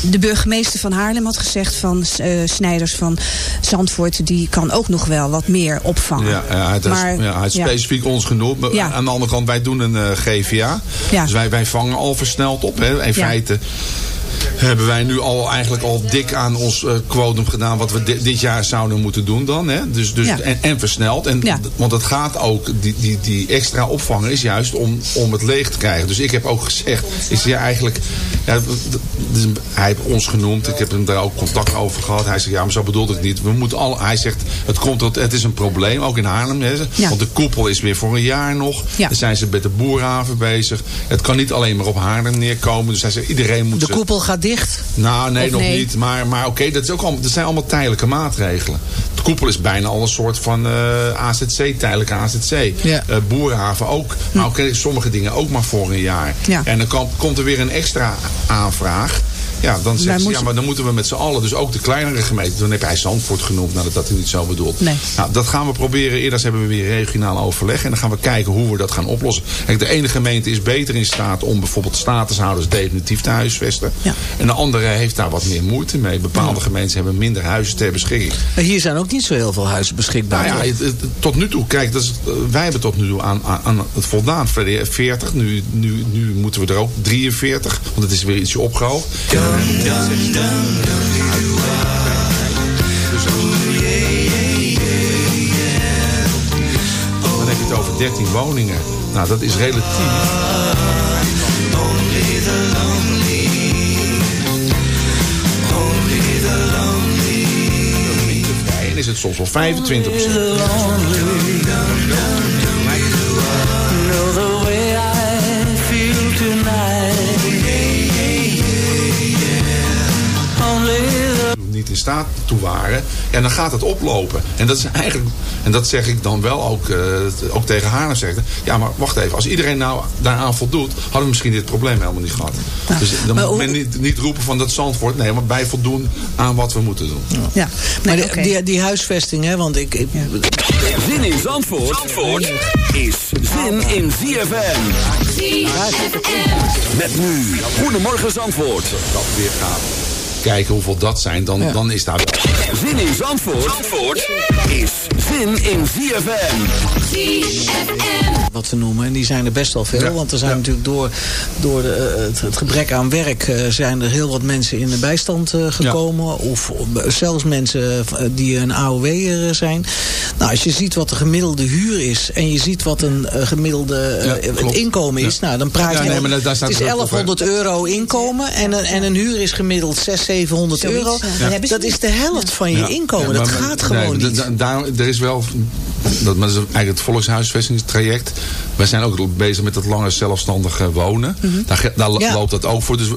de burgemeester van Haarlem had gezegd van eh, Snijders van Zandvoort, die kan ook nog wel wat meer opvangen. Ja, ja, hij heeft, Maar, ja, hij heeft ja. specifiek ons genoemd. Maar Ja. Aan de andere kant, wij doen een eh, GVA. Dus wij, wij vangen al versneld op. Hè. In feite hebben wij nu al eigenlijk al dik aan ons eh quotum gedaan... wat we di- dit jaar zouden moeten doen dan. Hè. Dus, dus, Ja. en, en versneld. En, Ja. Want het gaat ook, die, die, die extra opvang is juist om, om het leeg te krijgen. Dus ik heb ook gezegd, is ja eigenlijk... Ja, hij heeft ons genoemd, ik heb hem daar ook contact over gehad. Hij zegt, ja, maar zo bedoelde ik het niet. We moeten al, hij zegt, het, komt, tot- het is een probleem, ook in Haarlem. Hè. Want de koepel is weer voor een jaar nog. Dan zijn ze met de boerhaven bezig. Het kan niet alleen maar op Haarlem neerkomen. Dus hij zegt, iedereen moet... De koepel gaat dicht. Nou, nee, Of nog nee? niet. Maar, maar oké, dat, is ook allemaal- dat zijn allemaal tijdelijke maatregelen. De koepel is bijna al een soort van eh, AZC, tijdelijke AZC. Ja. Eh, boerenhaven ook. Maar oké, sommige dingen ook maar voor een jaar. Ja. En dan komt er weer een extra aanvraag. Ja, dan zegt ze, ja, maar dan moeten we met z'n allen, dus ook de kleinere gemeenten, dan heb hij Zandvoort genoemd, nou dat dat hij niet zo bedoelt. Nee. Nou, dat gaan we proberen. Eerst hebben we weer regionaal overleg en dan gaan we kijken hoe we dat gaan oplossen. Kijk, de ene gemeente is beter in staat om bijvoorbeeld statushouders definitief te huisvesten. Ja. En de andere heeft daar wat meer moeite mee. Bepaalde gemeenten hebben minder huizen ter beschikking. Maar Hier zijn ook niet zo heel veel huizen beschikbaar. Nou ja, tot nu toe, kijk, dat is, eh, wij hebben tot nu toe aan, aan, het voldaan. Verder 40, nu, nu, nu moeten we er ook 43, want het is weer ietsje opgehoogd. Dus dan heb je het over 13 woningen. Nou, dat is relatief. En is het soms wel 25%. In staat toe waren. En dan gaat het oplopen. En dat is eigenlijk, en dat zeg ik dan wel ook, eh, ook tegen haar. Zegt, ja, maar wacht even. Als iedereen nou daaraan voldoet, hadden we misschien dit probleem helemaal niet gehad. dus dan maar moet hoe- men niet, niet roepen van dat Zandvoort. Nee, maar wij voldoen aan wat we moeten doen. Ja. Maar Nee, die, die, die huisvesting, hè, want ik, ik, Zin in Zandvoort, Zandvoort is zin in ZFM. Met nu, Goedemorgen Zandvoort. Dat weer gaat kijken hoeveel dat zijn, dan, Ja. dan is daar. Zin in Zandvoort, Zandvoort is zin in ZFM. wat ze noemen. En die zijn er best wel veel. Ja. Want er zijn Ja. natuurlijk door, door de, eh, het, het gebrek aan werk... eh, zijn er heel wat mensen in de bijstand eh, gekomen. Of zelfs mensen die een AOW'er zijn. Nou, als je ziet wat de gemiddelde huur is... en je ziet wat een gemiddelde Ja, het klopt. inkomen is... Ja. Nou, dan praat Ja, je... nee, maar daar- staat het is het ook op, hè. 1100 euro inkomen... en een, en een huur is gemiddeld 600, 700 Zoiets, euro. ja. Dat is de helft van je Ja. inkomen. Ja, dat gaat gewoon maar niet. da- Daar, er is wel, dat, maar dat is eigenlijk het volkshuisvestingstraject. Wij zijn ook bezig met het lange zelfstandige wonen. Daar, ge- daar Ja. loopt dat ook voor. Dus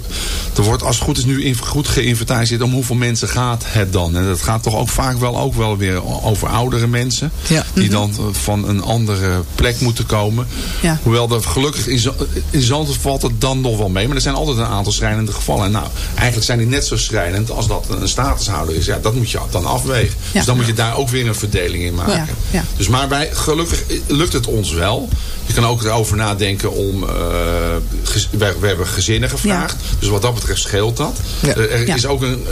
er wordt als het goed is nu in- goed geïnventariseerd om hoeveel mensen gaat het dan. En dat gaat toch ook vaak wel, ook wel weer over oudere mensen. Ja. Die dan eh, van een andere plek moeten komen. Ja. Hoewel er gelukkig in, in Zandvoort valt het dan nog wel mee. Maar er zijn altijd een aantal schrijnende gevallen. En nou, eigenlijk zijn die net zo schrijnend als dat een statushouder is. Ja, dat moet je dan afwegen. Dus dan moet je daar ook weer een verdeling in maken. Dus maar wij, gelukkig lukt het ons wel. Je kan ook erover nadenken om... eh, we, we hebben gezinnen gevraagd. Dus wat dat betreft scheelt dat. Ja. Eh, er Ja. is ook een,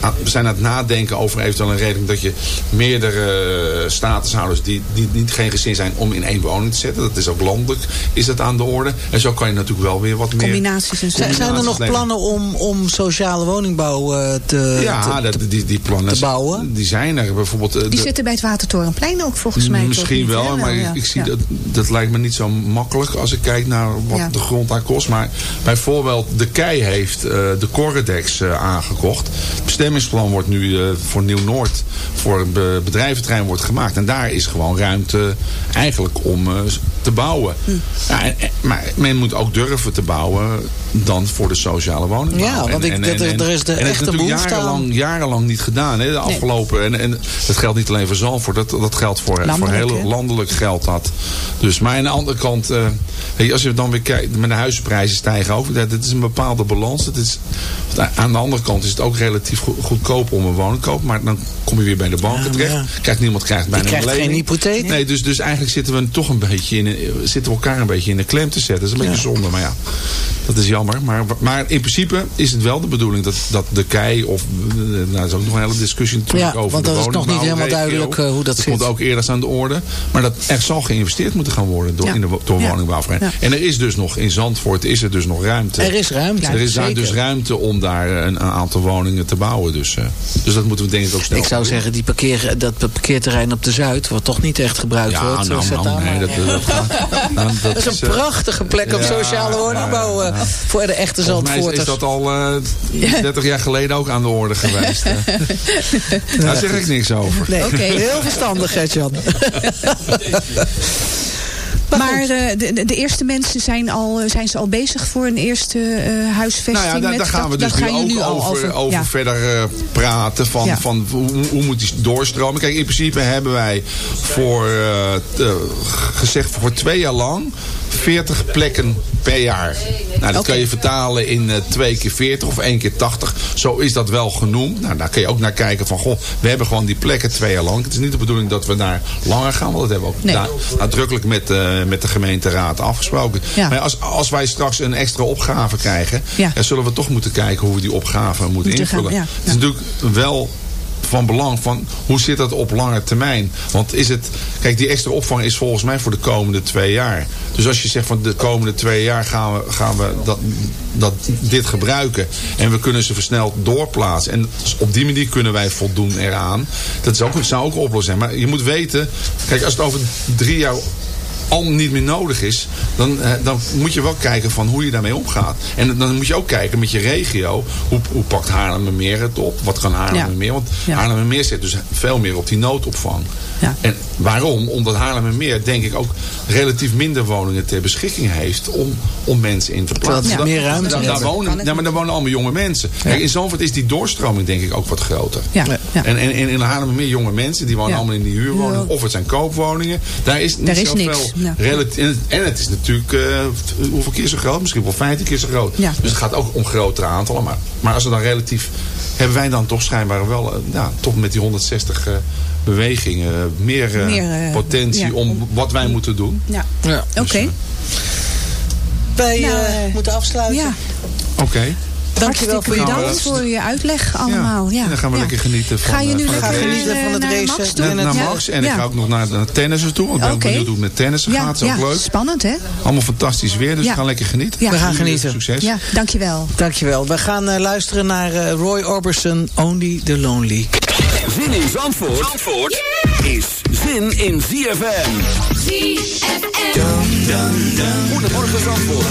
aan- we zijn aan het nadenken over eventueel een regeling... dat je meerdere eh, statushouders die, die niet geen gezin zijn... om in één woning te zetten. Dat is ook landelijk is dat aan de orde. En zo kan je natuurlijk wel weer wat meer... Combinaties en zo. Zijn, zijn er nog plannen om, om sociale woningbouw eh, te, Ja, te- dat, die, die plannen te bouwen? Die zijn er. Bijvoorbeeld, Die de- zitten bij het Watertorenplein ook volgens mij. Misschien wel, maar ja. ik zie Ja. dat, dat lijkt me niet zo makkelijk als ik kijk naar wat Ja. de grond aan kost. Maar bijvoorbeeld de KEI heeft eh, de Corredex eh, aangekocht. Het bestemmingsplan wordt nu eh, voor Nieuw-Noord voor een be- bedrijventerrein wordt gemaakt. En daar is gewoon ruimte eigenlijk om te bouwen. Hm. Ja, en- maar men moet ook durven te bouwen dan voor de sociale woningbouw. Ja, want ik- dat is- er is de en het echte natuurlijk behoefte aan. jarenlang, jarenlang niet gedaan. Hè, de afgelopen, en, en dat geldt niet alleen voor Zalvoort, dat, dat geldt voor, voor heel landelijk geldt dat. Dus, maar aan de andere kant, eh, als je dan weer kijkt, met de huizenprijzen stijgen ook. Dat, dat is een bepaalde balans. Dat is, aan de andere kant is het ook relatief go- goedkoop om een woning te kopen. Maar dan kom je weer bij de banken terecht. ja. Kijk, niemand krijgt bijna krijgt een geen lening. hypotheek. Nee, dus, dus eigenlijk zitten we toch een beetje in, zitten we elkaar een beetje in de klem te zetten. Dat is een beetje zonde, maar ja. Dat is jammer. Maar, maar in principe is het wel de bedoeling dat, dat de kei of... eh, Nou, dat is ook nog een hele discussie natuurlijk Ja, over want dat is nog niet helemaal duidelijk, eh, hoe dat zit. komt ook eerder aan de orde. Maar dat er zal geïnvesteerd moeten gaan worden door, Ja. in de, door Ja. woningbouwvereniging. En er is dus nog in Zandvoort is er dus nog ruimte. Er is ruimte. er is daar dus ruimte om daar een, een aantal woningen te bouwen. Dus, eh, dus dat moeten we denk ik ook snel Ik zou doen. zeggen, die parkeer, dat parkeerterrein op de Zuid, wat toch niet echt gebruikt Ja, wordt. nou, nou, nee, dat, dat, dat dat is een prachtige plek ja, sociale woningbouw voor de echte Volgens mij is- is Zandvoorters. dat al eh 30 jaar geleden ook aan de orde geweest. Daar zeg ik niks over. Nee, Oké. heel verstandig, Gert-Jan. Maar eh, de, de- de eerste mensen zijn, al, eh, zijn ze al bezig voor een eerste eh, huisvesting? Nou ja, daar, met- daar gaan we dat- dus nu gaan ook jullie al over, over, ja. verder eh, praten. Van, Ja. van hoe, hoe moet die doorstromen. Kijk, in principe hebben wij voor, gezegd voor twee jaar lang 40 plekken per jaar. Nou, dat kan je vertalen in eh, twee keer 40 of één keer 80. Zo is dat wel genoemd. Nou, daar kun je ook naar kijken van, goh, we hebben gewoon die plekken twee jaar lang. Het is niet de bedoeling dat we daar langer gaan, want dat hebben we ook Nee. na- nadrukkelijk met, eh, met de gemeenteraad afgesproken. Ja. Maar als, als wij straks een extra opgave krijgen, Ja. dan zullen we toch moeten kijken hoe we die opgave moeten invullen. Het is natuurlijk wel van belang van hoe zit dat op lange termijn. Want is het, kijk die extra opvang is volgens mij voor de komende twee jaar. Dus als je zegt van de komende twee jaar gaan we, gaan we dat, dat, dit gebruiken. En we kunnen ze versneld doorplaatsen. En op die manier kunnen wij voldoen eraan. Dat is ook, zou ook een oplossing zijn. Maar je moet weten, kijk als het over drie jaar al niet meer nodig is, dan, eh, dan moet je wel kijken van hoe je daarmee omgaat. En dan moet je ook kijken met je regio, hoe, hoe pakt Haarlemmermeer het op? Wat kan Haarlemmermeer? Want Ja. Haarlemmermeer zit dus veel meer op die noodopvang. Ja. En waarom? Omdat Haarlemmermeer denk ik ook relatief minder woningen ter beschikking heeft om, om mensen in te plaatsen. het meer ruimte daar, wonen, ja, maar daar wonen allemaal jonge mensen. Kijk, in Zandvoort is die doorstroming denk ik ook wat groter. Ja, ja. En, en, en in Haarlemmermeer jonge mensen, die wonen Ja. allemaal in die huurwoningen. Ja. Of het zijn koopwoningen. Daar is niet Daar is zoveel niks, ja. en, het is natuurlijk eh, hoeveel keer zo groot? Misschien wel 15 keer zo groot. Ja. Dus het gaat ook om grotere aantallen. Maar, maar als we dan relatief... Hebben wij dan toch schijnbaar wel... eh, ja, toch met die 160 eh, bewegingen... meer, Meer, potentie ja. om wat wij moeten doen. Ja. Ja. Oké. Wij Nou, moeten afsluiten. Ja, Oké. Dankjewel voor je komst. voor je uitleg allemaal. Ja. En dan gaan we Ja. lekker genieten van... Ga je nu eh, van lekker race. genieten eh, van het racen? Naar, naar Ja. Max. En Ja. ik ga ook nog naar de tennissen toe. Want ik ben benieuwd hoe het met tennissen Ja, gaat. Dat is ook ja, leuk. spannend hè? Allemaal fantastisch weer. Dus Ja. we gaan lekker genieten. Ja. We gaan genieten. Succes. Ja, dankjewel. Dankjewel. We gaan eh, luisteren naar eh, Roy Orbison, Only the Lonely. Zin in Zandvoort, Zandvoort is zin in ZFM. ZFM. Goedemorgen Zandvoort.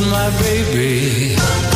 My baby.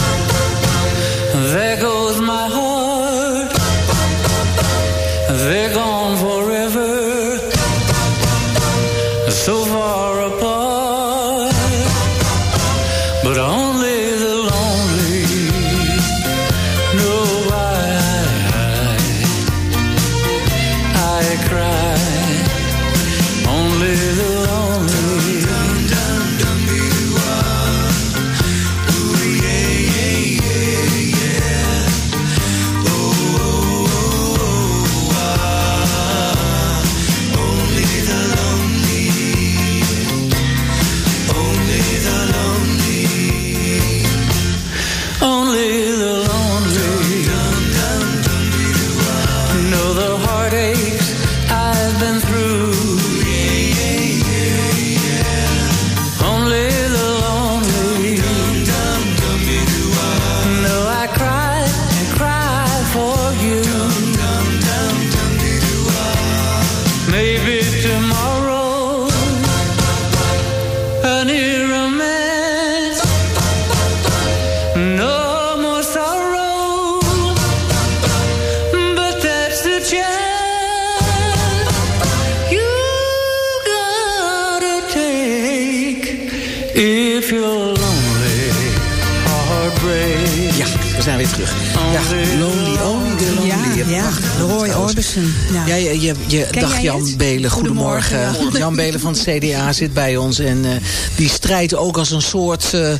Je, je, dag jij Jan het? Belen, goedemorgen. Goedemorgen, Jan Belen van het CDA zit bij ons. En eh, die strijdt ook als een soort eh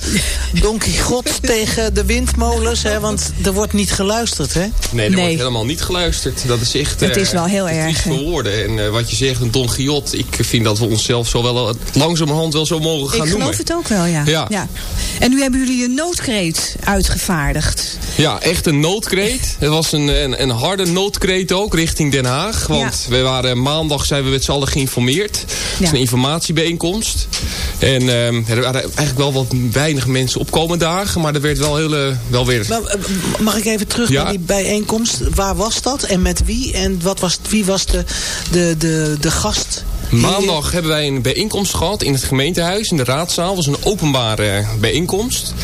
Don Quixote tegen de windmolens. Hè, want er wordt niet geluisterd, hè? Nee, er Nee. wordt helemaal niet geluisterd. Dat is echt... Het eh, is wel heel erg, voor woorden. En eh, wat je zegt, een Don Quixote. Ik vind dat we onszelf zo wel eh, langzamerhand wel zo mogen gaan Ik noemen. geloof het ook wel, ja. Ja. En nu hebben jullie een noodkreet uitgevaardigd. Ja, echt een noodkreet. Het was een, een, een harde noodkreet ook richting Den Haag. Want we waren maandag zijn we met z'n allen geïnformeerd. Het is Ja. een informatiebijeenkomst. En ehm, er waren eigenlijk wel wat weinig mensen opkomen dagen. Maar er werd wel, hele, wel weer... Maar, eh, mag ik even terug Ja. naar die bijeenkomst? Waar was dat en met wie? En wat was, wie was de, de, de, de gast? Maandag hebben wij een bijeenkomst gehad in het gemeentehuis, in de raadzaal. Was een openbare bijeenkomst.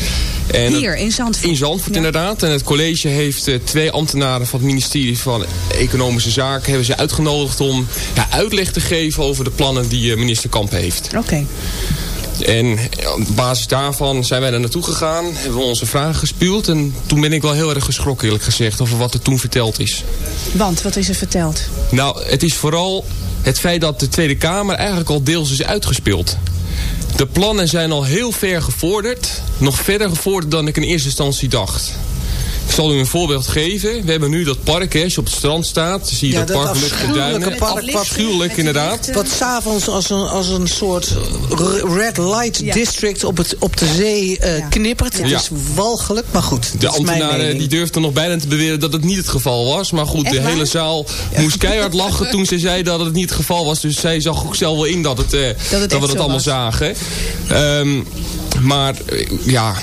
En Hier in Zandvoort. In Zandvoort Ja. inderdaad. En het college heeft eh, twee ambtenaren van het ministerie van Economische Zaken... hebben ze uitgenodigd om ja, uitleg te geven over de plannen die eh, minister Kamp heeft. Oké. En op basis daarvan zijn wij er naartoe gegaan, hebben we onze vragen gespueld... en toen ben ik wel heel erg geschrokken eerlijk gezegd over wat er toen verteld is. Want, wat is er verteld? Nou, het is vooral het feit dat de Tweede Kamer eigenlijk al deels is uitgespeeld. De plannen zijn al heel ver gevorderd. Nog verder gevorderd dan ik in eerste instantie dacht. Ik zal u een voorbeeld geven. We hebben nu dat park, hè, als je op het strand staat. zie je Ja, dat, dat park Lucht de Duinen. park Afschuwelijk, inderdaad. Wat s'avonds als een, als een soort red light Ja. district op, het, op de zee eh, Ja. knippert. Het Ja. is walgelijk, maar goed. De ambtenaren die durfden nog bijna te beweren dat het niet het geval was. Maar goed, Echt de waar? hele zaal moest keihard lachen toen ze zei dat het niet het geval was. Dus zij zag ook zelf wel in dat, het, eh, dat, we dat allemaal was. zagen. Ehm, maar eh, ja,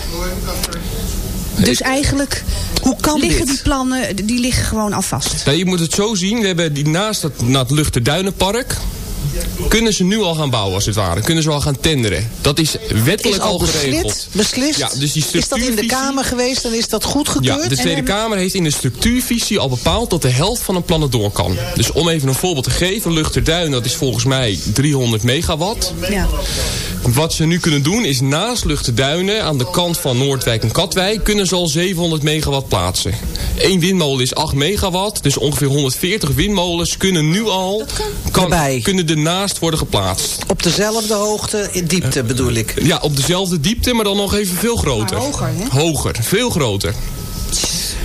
Dus eigenlijk Hoe kan liggen dit? die plannen, die liggen gewoon al vast. Nou, je moet het zo zien. We hebben die naast het, het Luchterduinenpark... kunnen ze nu al gaan bouwen, als het ware. Kunnen ze al gaan tenderen. Dat is wettelijk Is al geregeld. beslist? Ja, dus die is dat in de structuurvisie- Kamer geweest en is dat goedgekeurd? Ja, de Tweede En- Kamer heeft in de structuurvisie al bepaald dat de helft van een plannen door kan. Dus om even een voorbeeld te geven, Luchterduin, dat is volgens mij 300 megawatt. Ja. Wat ze nu kunnen doen is naast Luchterduinen, aan de kant van Noordwijk en Katwijk, kunnen ze al 700 megawatt plaatsen. Eén windmolen is 8 megawatt, dus ongeveer 140 windmolens kunnen nu al kan, kunnen ernaast worden geplaatst. Op dezelfde hoogte, in diepte bedoel ik. Ja, op dezelfde diepte, maar dan nog even veel groter. Maar hoger, hè? Hoger, veel groter.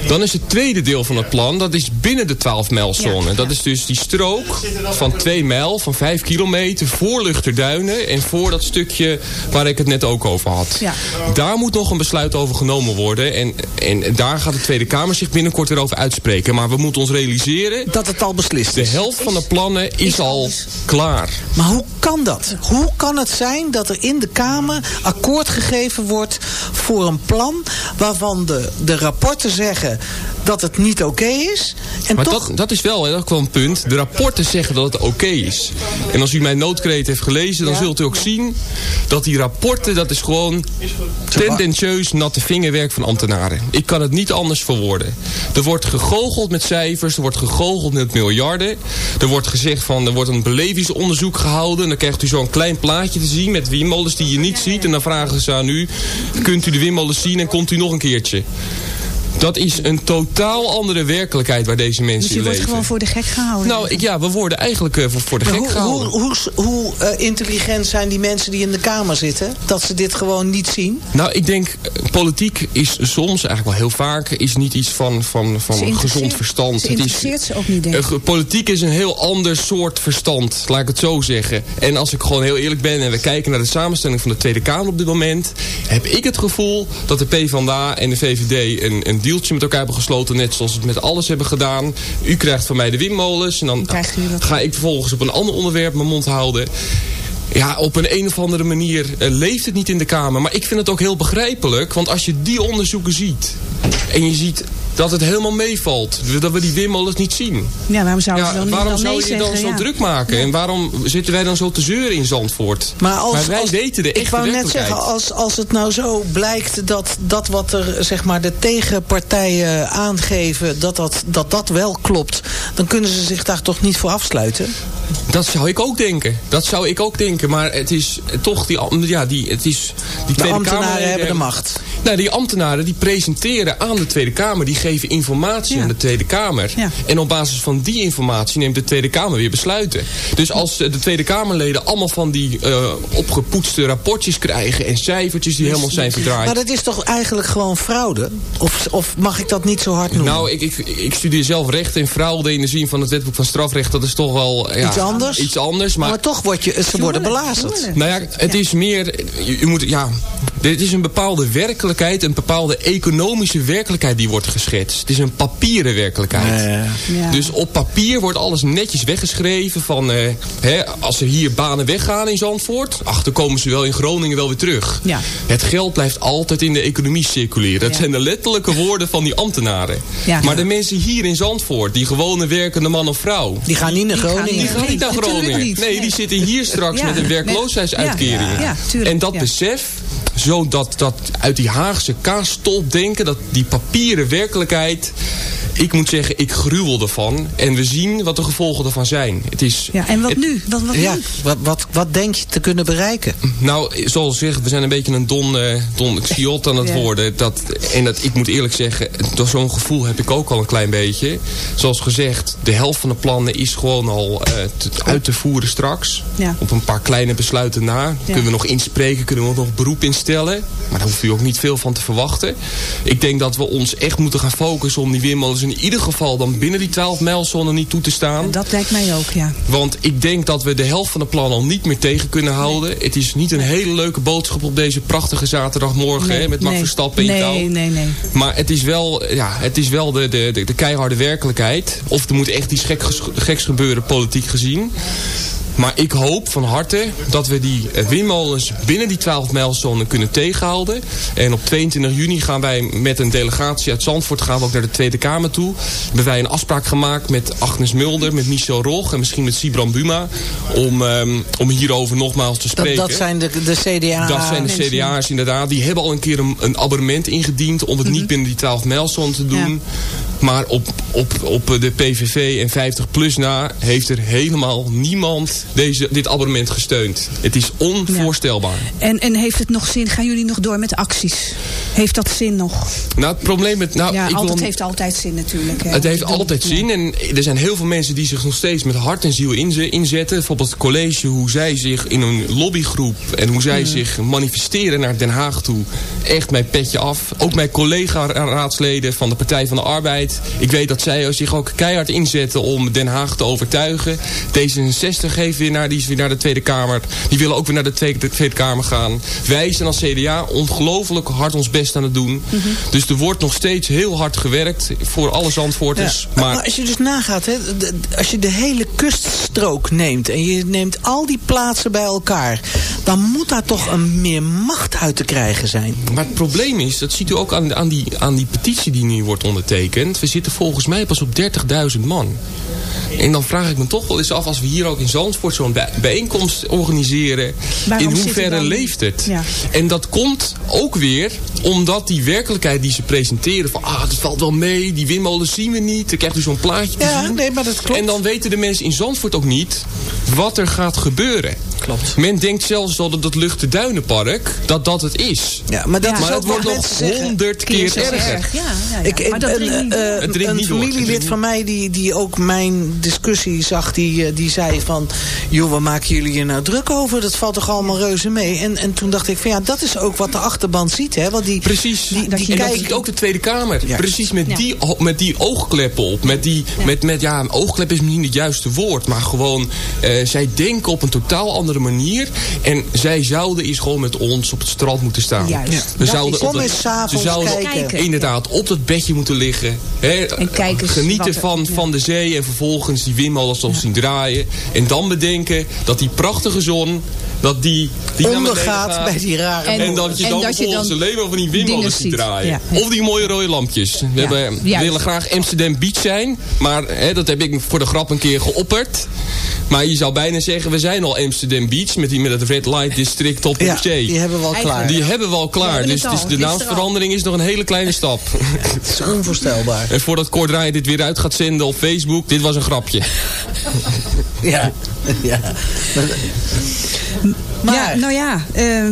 Dan is het tweede deel van het plan, dat is binnen de 12 mijlzone. Ja. Dat is dus die strook van 2 mijl, van 5 kilometer, voor Luchterduinen en voor dat stukje waar ik het net ook over had. Ja. Daar moet nog een besluit over genomen worden en, en daar gaat de Tweede Kamer zich binnenkort weer over uitspreken. Maar we moeten ons realiseren, Dat het al beslist de is. helft van de plannen is al klaar. Maar hoe kan dat? Hoe kan het zijn dat er in de Kamer akkoord gegeven wordt voor een plan waarvan de, de rapporten zeggen dat het niet oké is? En Maar toch dat, dat is wel, hè, dat is wel een punt. De rapporten zeggen dat het oké is. En als u mijn noodkreet heeft gelezen, dan Ja. zult u ook zien dat die rapporten, dat is gewoon tendentieus natte vingerwerk van ambtenaren. Ik kan het niet anders verwoorden. Er wordt gegoocheld met cijfers, er wordt gegoocheld met miljarden. Er wordt gezegd van, er wordt een belevingsonderzoek gehouden. En dan krijgt u zo'n klein plaatje te zien met windmolens die je niet ziet. En dan vragen ze aan u, kunt u de windmolens zien en komt u nog een keertje. Dat is een totaal andere werkelijkheid waar deze mensen Dus je wordt leven. gewoon voor de gek gehouden. Nou, ik, ja, we worden eigenlijk eh, voor, voor de Maar gek hoe, gehouden. hoe, hoe, hoe eh, intelligent zijn die mensen die in de Kamer zitten? Dat ze dit gewoon niet zien? Nou, ik denk, eh, politiek is soms, eigenlijk wel heel vaak, is niet iets van, van, van gezond verstand. Ze Het is, interesseert ze ook niet, denk ik. politiek is een heel ander soort verstand, laat ik het zo zeggen. En als ik gewoon heel eerlijk ben en we kijken naar de samenstelling van de Tweede Kamer op dit moment, heb ik het gevoel dat de PvdA en de VVD een, een dealtje met elkaar hebben gesloten, net zoals ze het met alles hebben gedaan. U krijgt van mij de windmolens en dan ga ik vervolgens op een ander onderwerp mijn mond houden. Ja, op een een of andere manier eh, leeft het niet in de Kamer. Maar ik vind het ook heel begrijpelijk. Want als je die onderzoeken ziet... en je ziet dat het helemaal meevalt... dat we die windmolens niet zien... Ja, waarom zouden ze Ja, dan waarom zou je dan zo Ja. druk maken? En waarom zitten wij dan zo te zeuren in Zandvoort? Maar, als, wij als- weten de Ik echte wou net zeggen, als, als het nou zo blijkt dat dat wat er zeg maar de tegenpartijen aangeven, dat dat, dat dat wel klopt, dan kunnen ze zich daar toch niet voor afsluiten? Dat zou ik ook denken. Dat zou ik ook denken. Maar het is toch die... Ja, die, het is, die De Tweede ambtenaren hebben de macht. Nou, die ambtenaren die presenteren aan de Tweede Kamer. Die geven informatie Ja. aan de Tweede Kamer. Ja. En op basis van die informatie neemt de Tweede Kamer weer besluiten. Dus als eh, de Tweede Kamerleden allemaal van die eh, opgepoetste rapportjes krijgen... en cijfertjes die helemaal zijn verdraaid... Maar dat is toch eigenlijk gewoon fraude? Of, of mag ik dat niet zo hard noemen? Nou, ik, ik, ik studeer zelf recht en fraude in de zin van het wetboek van strafrecht. Dat is toch wel ja, Iets anders? Iets anders, maar... maar toch word je, ze worden belazerd. Nou ja, het is meer, je, je moet, ja, dit is een bepaalde werkelijkheid, een bepaalde economische werkelijkheid die wordt geschetst. Het is een papieren werkelijkheid. Ja. Dus op papier wordt alles netjes weggeschreven van, eh, hè, als er hier banen weggaan in Zandvoort, ach, dan komen ze wel in Groningen wel weer terug. Ja. Het geld blijft altijd in de economie circuleren. Dat Ja. zijn de letterlijke woorden van die ambtenaren. Ja. Maar de mensen hier in Zandvoort, die gewone werkende man of vrouw, Die gaan niet naar Groningen. die gaan niet naar Groningen. Nee, die zitten hier straks Ja, met een werkloosheidsuitkering. ja, ja, tuurlijk, en dat ja. besef, zo dat, uit die Haagse kaasstolp denken... dat die papieren werkelijkheid... ik moet zeggen, ik gruwel ervan. En we zien wat de gevolgen ervan zijn. Het is, Ja, en wat het- nu? Wat, wat Ja, nu? wat, wat, wat denk je te kunnen bereiken? Nou, zoals gezegd, we zijn een beetje een don, eh, don Xiot aan het Ja. worden. Dat, en dat, ik moet eerlijk zeggen, door zo'n gevoel heb ik ook al een klein beetje. Zoals gezegd, de helft van de plannen is gewoon al eh, te- uit te voeren straks. Ja. Op een paar kleine besluiten na. Kunnen we nog inspreken, kunnen we nog beroep instellen. Maar daar hoeft u ook niet veel van te verwachten. Ik denk dat we ons echt moeten gaan focussen om die windmolens in ieder geval dan binnen die 12 mijlzone niet toe te staan. Dat lijkt mij ook, ja. Want ik denk dat we de helft van de plannen al niet meer tegen kunnen houden. Het is niet een hele leuke boodschap op deze prachtige zaterdagmorgen Nee, hè, met Max nee. Verstappen in Nee, touw. nee, nee. Maar het is wel, ja, het is wel de, de, de, de keiharde werkelijkheid. Of er moet echt iets geks, geks gebeuren politiek gezien. Maar ik hoop van harte dat we die eh, windmolens binnen die 12 mijlzone kunnen tegenhouden. En op 22 juni gaan wij met een delegatie uit Zandvoort gaan we ook naar de Tweede Kamer toe. Hebben wij een afspraak gemaakt met Agnes Mulder, met Michel Rog en misschien met Sibran Buma. Om, ehm, om hierover nogmaals te spreken. dat zijn de, de CDA. Dat zijn de. CDA's inderdaad. Die hebben al een keer een, een abonnement ingediend om het Mhm. niet binnen die 12 mijlzone te doen. Maar op, op, op de PVV en 50 plus na heeft er helemaal niemand deze, dit abonnement gesteund. Het is onvoorstelbaar. En, en heeft het nog zin? Gaan jullie nog door met acties? Heeft dat zin nog? Nou, het probleem met... Nou, ja, ik altijd wil, heeft altijd zin natuurlijk. hè. Het heeft altijd zin en er zijn heel veel mensen die zich nog steeds met hart en ziel inze- inzetten. Bijvoorbeeld het college, hoe zij zich in een lobbygroep en hoe zij zich manifesteren naar Den Haag toe. Echt mijn petje af. Ook mijn collega-raadsleden van de Partij van de Arbeid. Ik weet dat zij zich ook keihard inzetten om Den Haag te overtuigen. D66 heeft weer naar, die is weer naar de Tweede Kamer. Die willen ook weer naar de Tweede, de Tweede Kamer gaan. Wij zijn als CDA ongelooflijk hard ons best aan het doen. Dus er wordt nog steeds heel hard gewerkt voor alle Zandvoorters. Ja, Maar als je dus nagaat, hè, als je de hele kuststrook neemt... en je neemt al die plaatsen bij elkaar... dan moet daar toch een meer macht uit te krijgen zijn. Maar het probleem is, dat ziet u ook aan, aan, die, aan die petitie die nu wordt ondertekend. We zitten volgens mij pas op 30.000 man. En dan vraag ik me toch wel eens af, als we hier ook in Zandvoort zo'n bij- bijeenkomst organiseren. Waarom in hoeverre er leeft het? Ja. En dat komt ook weer omdat die werkelijkheid die ze presenteren. Van, ah, het valt wel mee, die windmolens zien we niet. Dan krijgt u zo'n plaatje te Ja, zien. nee, maar dat klopt. En dan weten de mensen in Zandvoort ook niet wat er gaat gebeuren. Klopt. Men denkt zelfs dat het, dat Luchtenduinenpark, dat dat het is. Ja, maar dat Ja. Maar wordt nog honderd Keer erger. erg. Ja, ja, ja. Ik, maar dat een, dringt niet eh, een familielid van mij die, die ook mijn discussie zag, die, eh, die zei van... joh, waar maken jullie je nou druk over? Dat valt toch allemaal reuze mee? En, en toen dacht ik van ja, dat is ook wat de achterban ziet. Hè? Want die, Precies. Die, die en dat ziet ook de Tweede Kamer. Ja. Precies met, Ja. die, met die oogkleppen op. Met die, met, met, ja, een oogklep is misschien niet het juiste woord. Maar gewoon, eh, zij denken op een totaal andere manier. En zij zouden eens gewoon met ons op het strand moeten staan. Juist. Ja. We zouden op dat- ze zouden kijken. Inderdaad, op dat bedje moeten liggen. Hè, En kijken eens genieten er- van, ja. van de zee en vervolgens die windmolens nog zien draaien. En dan bedenken dat die prachtige zon, dat die, ondergaat gaat. bij die rare En- dat je En dan dat je vervolgens dan alleen maar van die windmolens ziet draaien. Ja. Of die mooie rode lampjes. We, hebben, we willen graag Amsterdam Beach zijn. Maar hè, dat heb ik voor de grap een keer geopperd. Maar je zou bijna zeggen, we zijn al Amsterdam Beach. Met, die, met het Red Light District op Ja, zee. die hebben we al klaar. Die hebben we al klaar. Dus, dus de Het is naamsverandering is nog een hele kleine stap. Het is onvoorstelbaar. en voordat Cor dit weer uit gaat zenden op Facebook. Dit was een grapje. Ja, ja. Maar, Ja, nou ja, eh,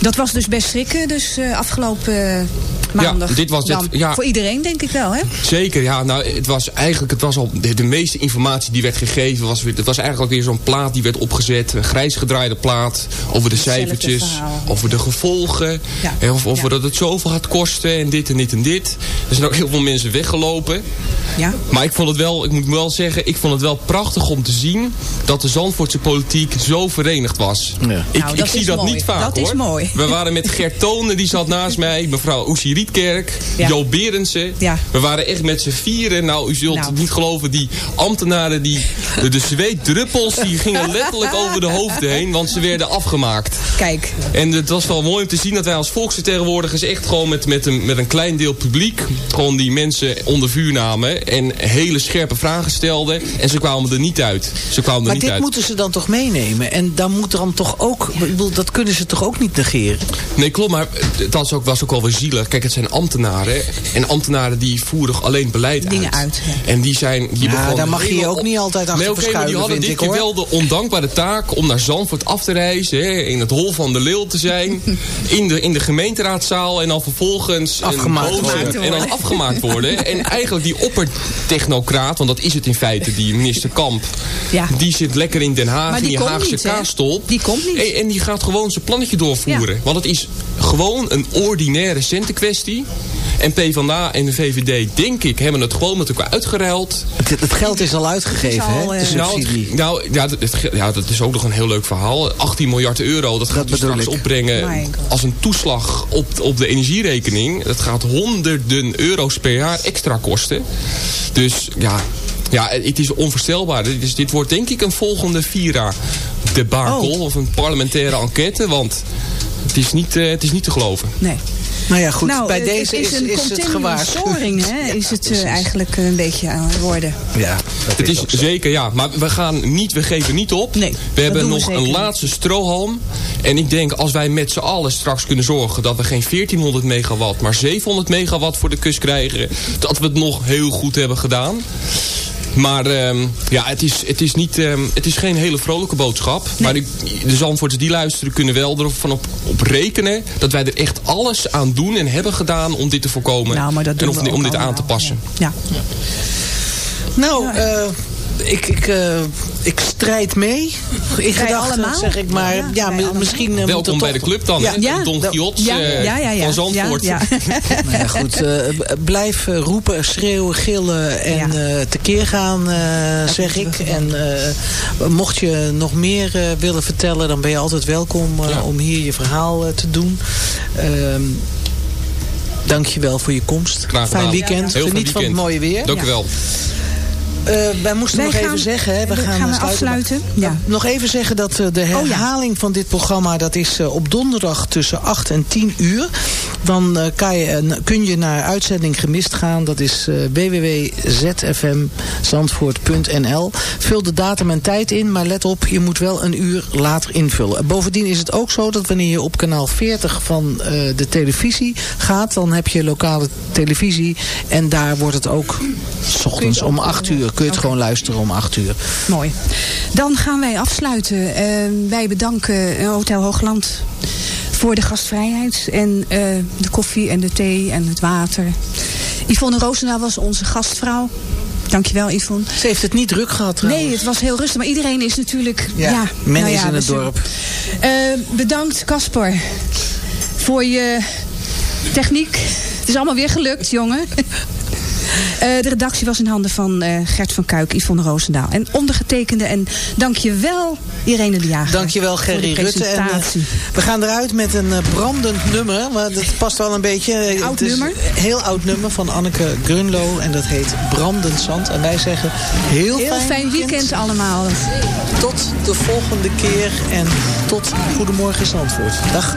dat was dus best schrikken. Dus eh, afgelopen maandag. dit was het, dan. ja. Voor iedereen denk ik wel, hè? Zeker, ja. Nou, het was eigenlijk, het was al, de, de meeste informatie die werd gegeven, was weer, het was eigenlijk weer zo'n plaat die werd opgezet. Een grijs gedraaide plaat over de Hetzelfde cijfertjes, verhaal. over de gevolgen. Ja. hè, Of, of Ja. dat het zoveel gaat kosten en dit en dit en dit. Er zijn ook heel veel mensen weggelopen. Ja. Maar ik vond het wel, ik moet wel zeggen, ik vond het wel prachtig om te zien dat de Zandvoortse politiek zo verenigd was. Ja. Ik, Nou, ik dat zie is dat mooi. niet vaak Dat hoor. is mooi. We waren met Gert Tonen, die zat naast mij, mevrouw Ja. Jo Berendsen. Ja. We waren echt met z'n vieren. Nou, u zult Nou. niet geloven, die ambtenaren, die, de, de zweetdruppels, die gingen letterlijk over de hoofden heen, want ze werden afgemaakt. Kijk, En het was wel mooi om te zien dat wij als volksvertegenwoordigers echt gewoon met, met, een, met een klein deel publiek gewoon die mensen onder vuur namen. en hele scherpe vragen stelden. En ze kwamen er niet uit. Ze kwamen er Maar niet dit uit. moeten ze dan toch meenemen? En dan moet dan toch ook... ik bedoel, dat kunnen ze toch ook niet negeren? Nee, klopt, maar dat is ook, was ook wel weer zielig. Kijk, het zijn ambtenaren. En ambtenaren die voeren alleen beleid Dingen uit, ja. En die zijn... Die Ja, daar mag je ook niet altijd achter nee, oké, maar die hadden dit ik, keer wel de ondankbare taak om naar Zandvoort af te reizen. Hè, in het hol van de leeuw te zijn. in, de, in de gemeenteraadzaal. En dan vervolgens... Afgemaakt worden. En dan afgemaakt worden. en eigenlijk die oppertechnocraat, want dat is het in feite, die minister Kamp. Ja. Die zit lekker in Den Haag, in die Haagse niet. Die komt niet. En, en die gaat gewoon zijn plannetje doorvoeren. Ja. Want het is gewoon een ordinaire centenkwestie. En PvdA en de VVD, denk ik, hebben het gewoon met elkaar uitgeruild. Het, het geld is al uitgegeven, hè? eh, De Nou, subsidie. nou ja, het- ja, dat is ook nog een heel leuk verhaal. 18 miljard euro, dat gaat Dat dus straks opbrengen als een toeslag op, op de energierekening. Dat gaat honderden euro's per jaar extra kosten. Dus ja, ja het is onvoorstelbaar. Dit, dit wordt denk ik een volgende Vira-debakel Oh. of een parlementaire enquête. Want het is niet, eh, het is niet te geloven. Nee. Nou ja, goed. nou, bij het- deze is, is een is het gewaarschuwd. storing, hè? Is het eh, eigenlijk een beetje aan het worden. Ja, dat Het is zo. zeker, ja. Maar we, gaan niet, we geven niet op. Nee, we dat hebben doen we nog zeker een laatste strohalm. En ik denk als wij met z'n allen straks kunnen zorgen... dat we geen 1400 megawatt, maar 700 megawatt voor de kust krijgen... dat we het nog heel goed hebben gedaan. Maar ehm, ja, het is, het, is niet, ehm, het is geen hele vrolijke boodschap. Maar ik, de Zandvoorters die luisteren kunnen wel ervan op, op rekenen... dat wij er echt alles aan doen en hebben gedaan om dit te voorkomen. Nou, maar dat doen en of, we om dit aan te passen. Ja. Nou, eh, ik, ik, eh, ik strijd mee. In gedachten, allemaal? zeg ik maar. Ja, Ja, misschien eh, Welkom bij de club dan, Ja. Don Quixote Ja, ja, ja, ja. van Zandvoort. Ja, ja. Nou ja, goed. eh, blijf roepen, schreeuwen, gillen en Ja. eh, tekeer gaan, eh, zeg ik. En eh, mocht je nog meer eh, willen vertellen, dan ben je altijd welkom eh, Ja. om hier je verhaal te doen. Ehm Dank je wel voor je komst. Graag Fijn weekend. Geniet van het weekend. mooie weer. Dank u wel. Eh, wij moesten Wij nog gaan- even zeggen, hè, we we gaan, gaan eh, afsluiten. Ja. Nog even zeggen dat eh, de herhaling van dit programma, dat is op donderdag tussen 8 en 10 uur. Dan kan je, kun je naar uitzending gemist gaan. Dat is www.zfmzandvoort.nl. Vul de datum en tijd in, maar let op, je moet wel een uur later invullen. Bovendien is het ook zo dat wanneer je op kanaal 40 van de televisie gaat, dan heb je lokale televisie. En daar wordt het ook 's ochtends om 8 uur. Kun je het gewoon luisteren om 8 uur. Mooi. Dan gaan wij afsluiten. Eh, wij bedanken eh, Hotel Hoogland voor de gastvrijheid. En eh, de koffie en de thee en het water. Yvonne Roosendaal was onze gastvrouw. Dankjewel Yvonne. Ze heeft het niet druk gehad trouwens. Nee, het was heel rustig. Maar iedereen is natuurlijk... Ja, Ja, men nou is ja, in het dorp. Eh, bedankt Casper voor je techniek. Het is allemaal weer gelukt, jongen. Eh, de redactie was in handen van eh, Gert van Kuik, Yvonne Roosendaal. En ondergetekende. En dankjewel Irene de Jager. Dankjewel Gerry Rutte. En, eh, we gaan eruit met een brandend nummer. Maar dat past wel een beetje. Oud het is nummer? Een heel oud nummer van Anneke Grunlo. En dat heet Brandend Zand. En wij zeggen heel, Heel fijn weekend allemaal. Tot de volgende keer. En tot Goedemorgen Zandvoort. Dag.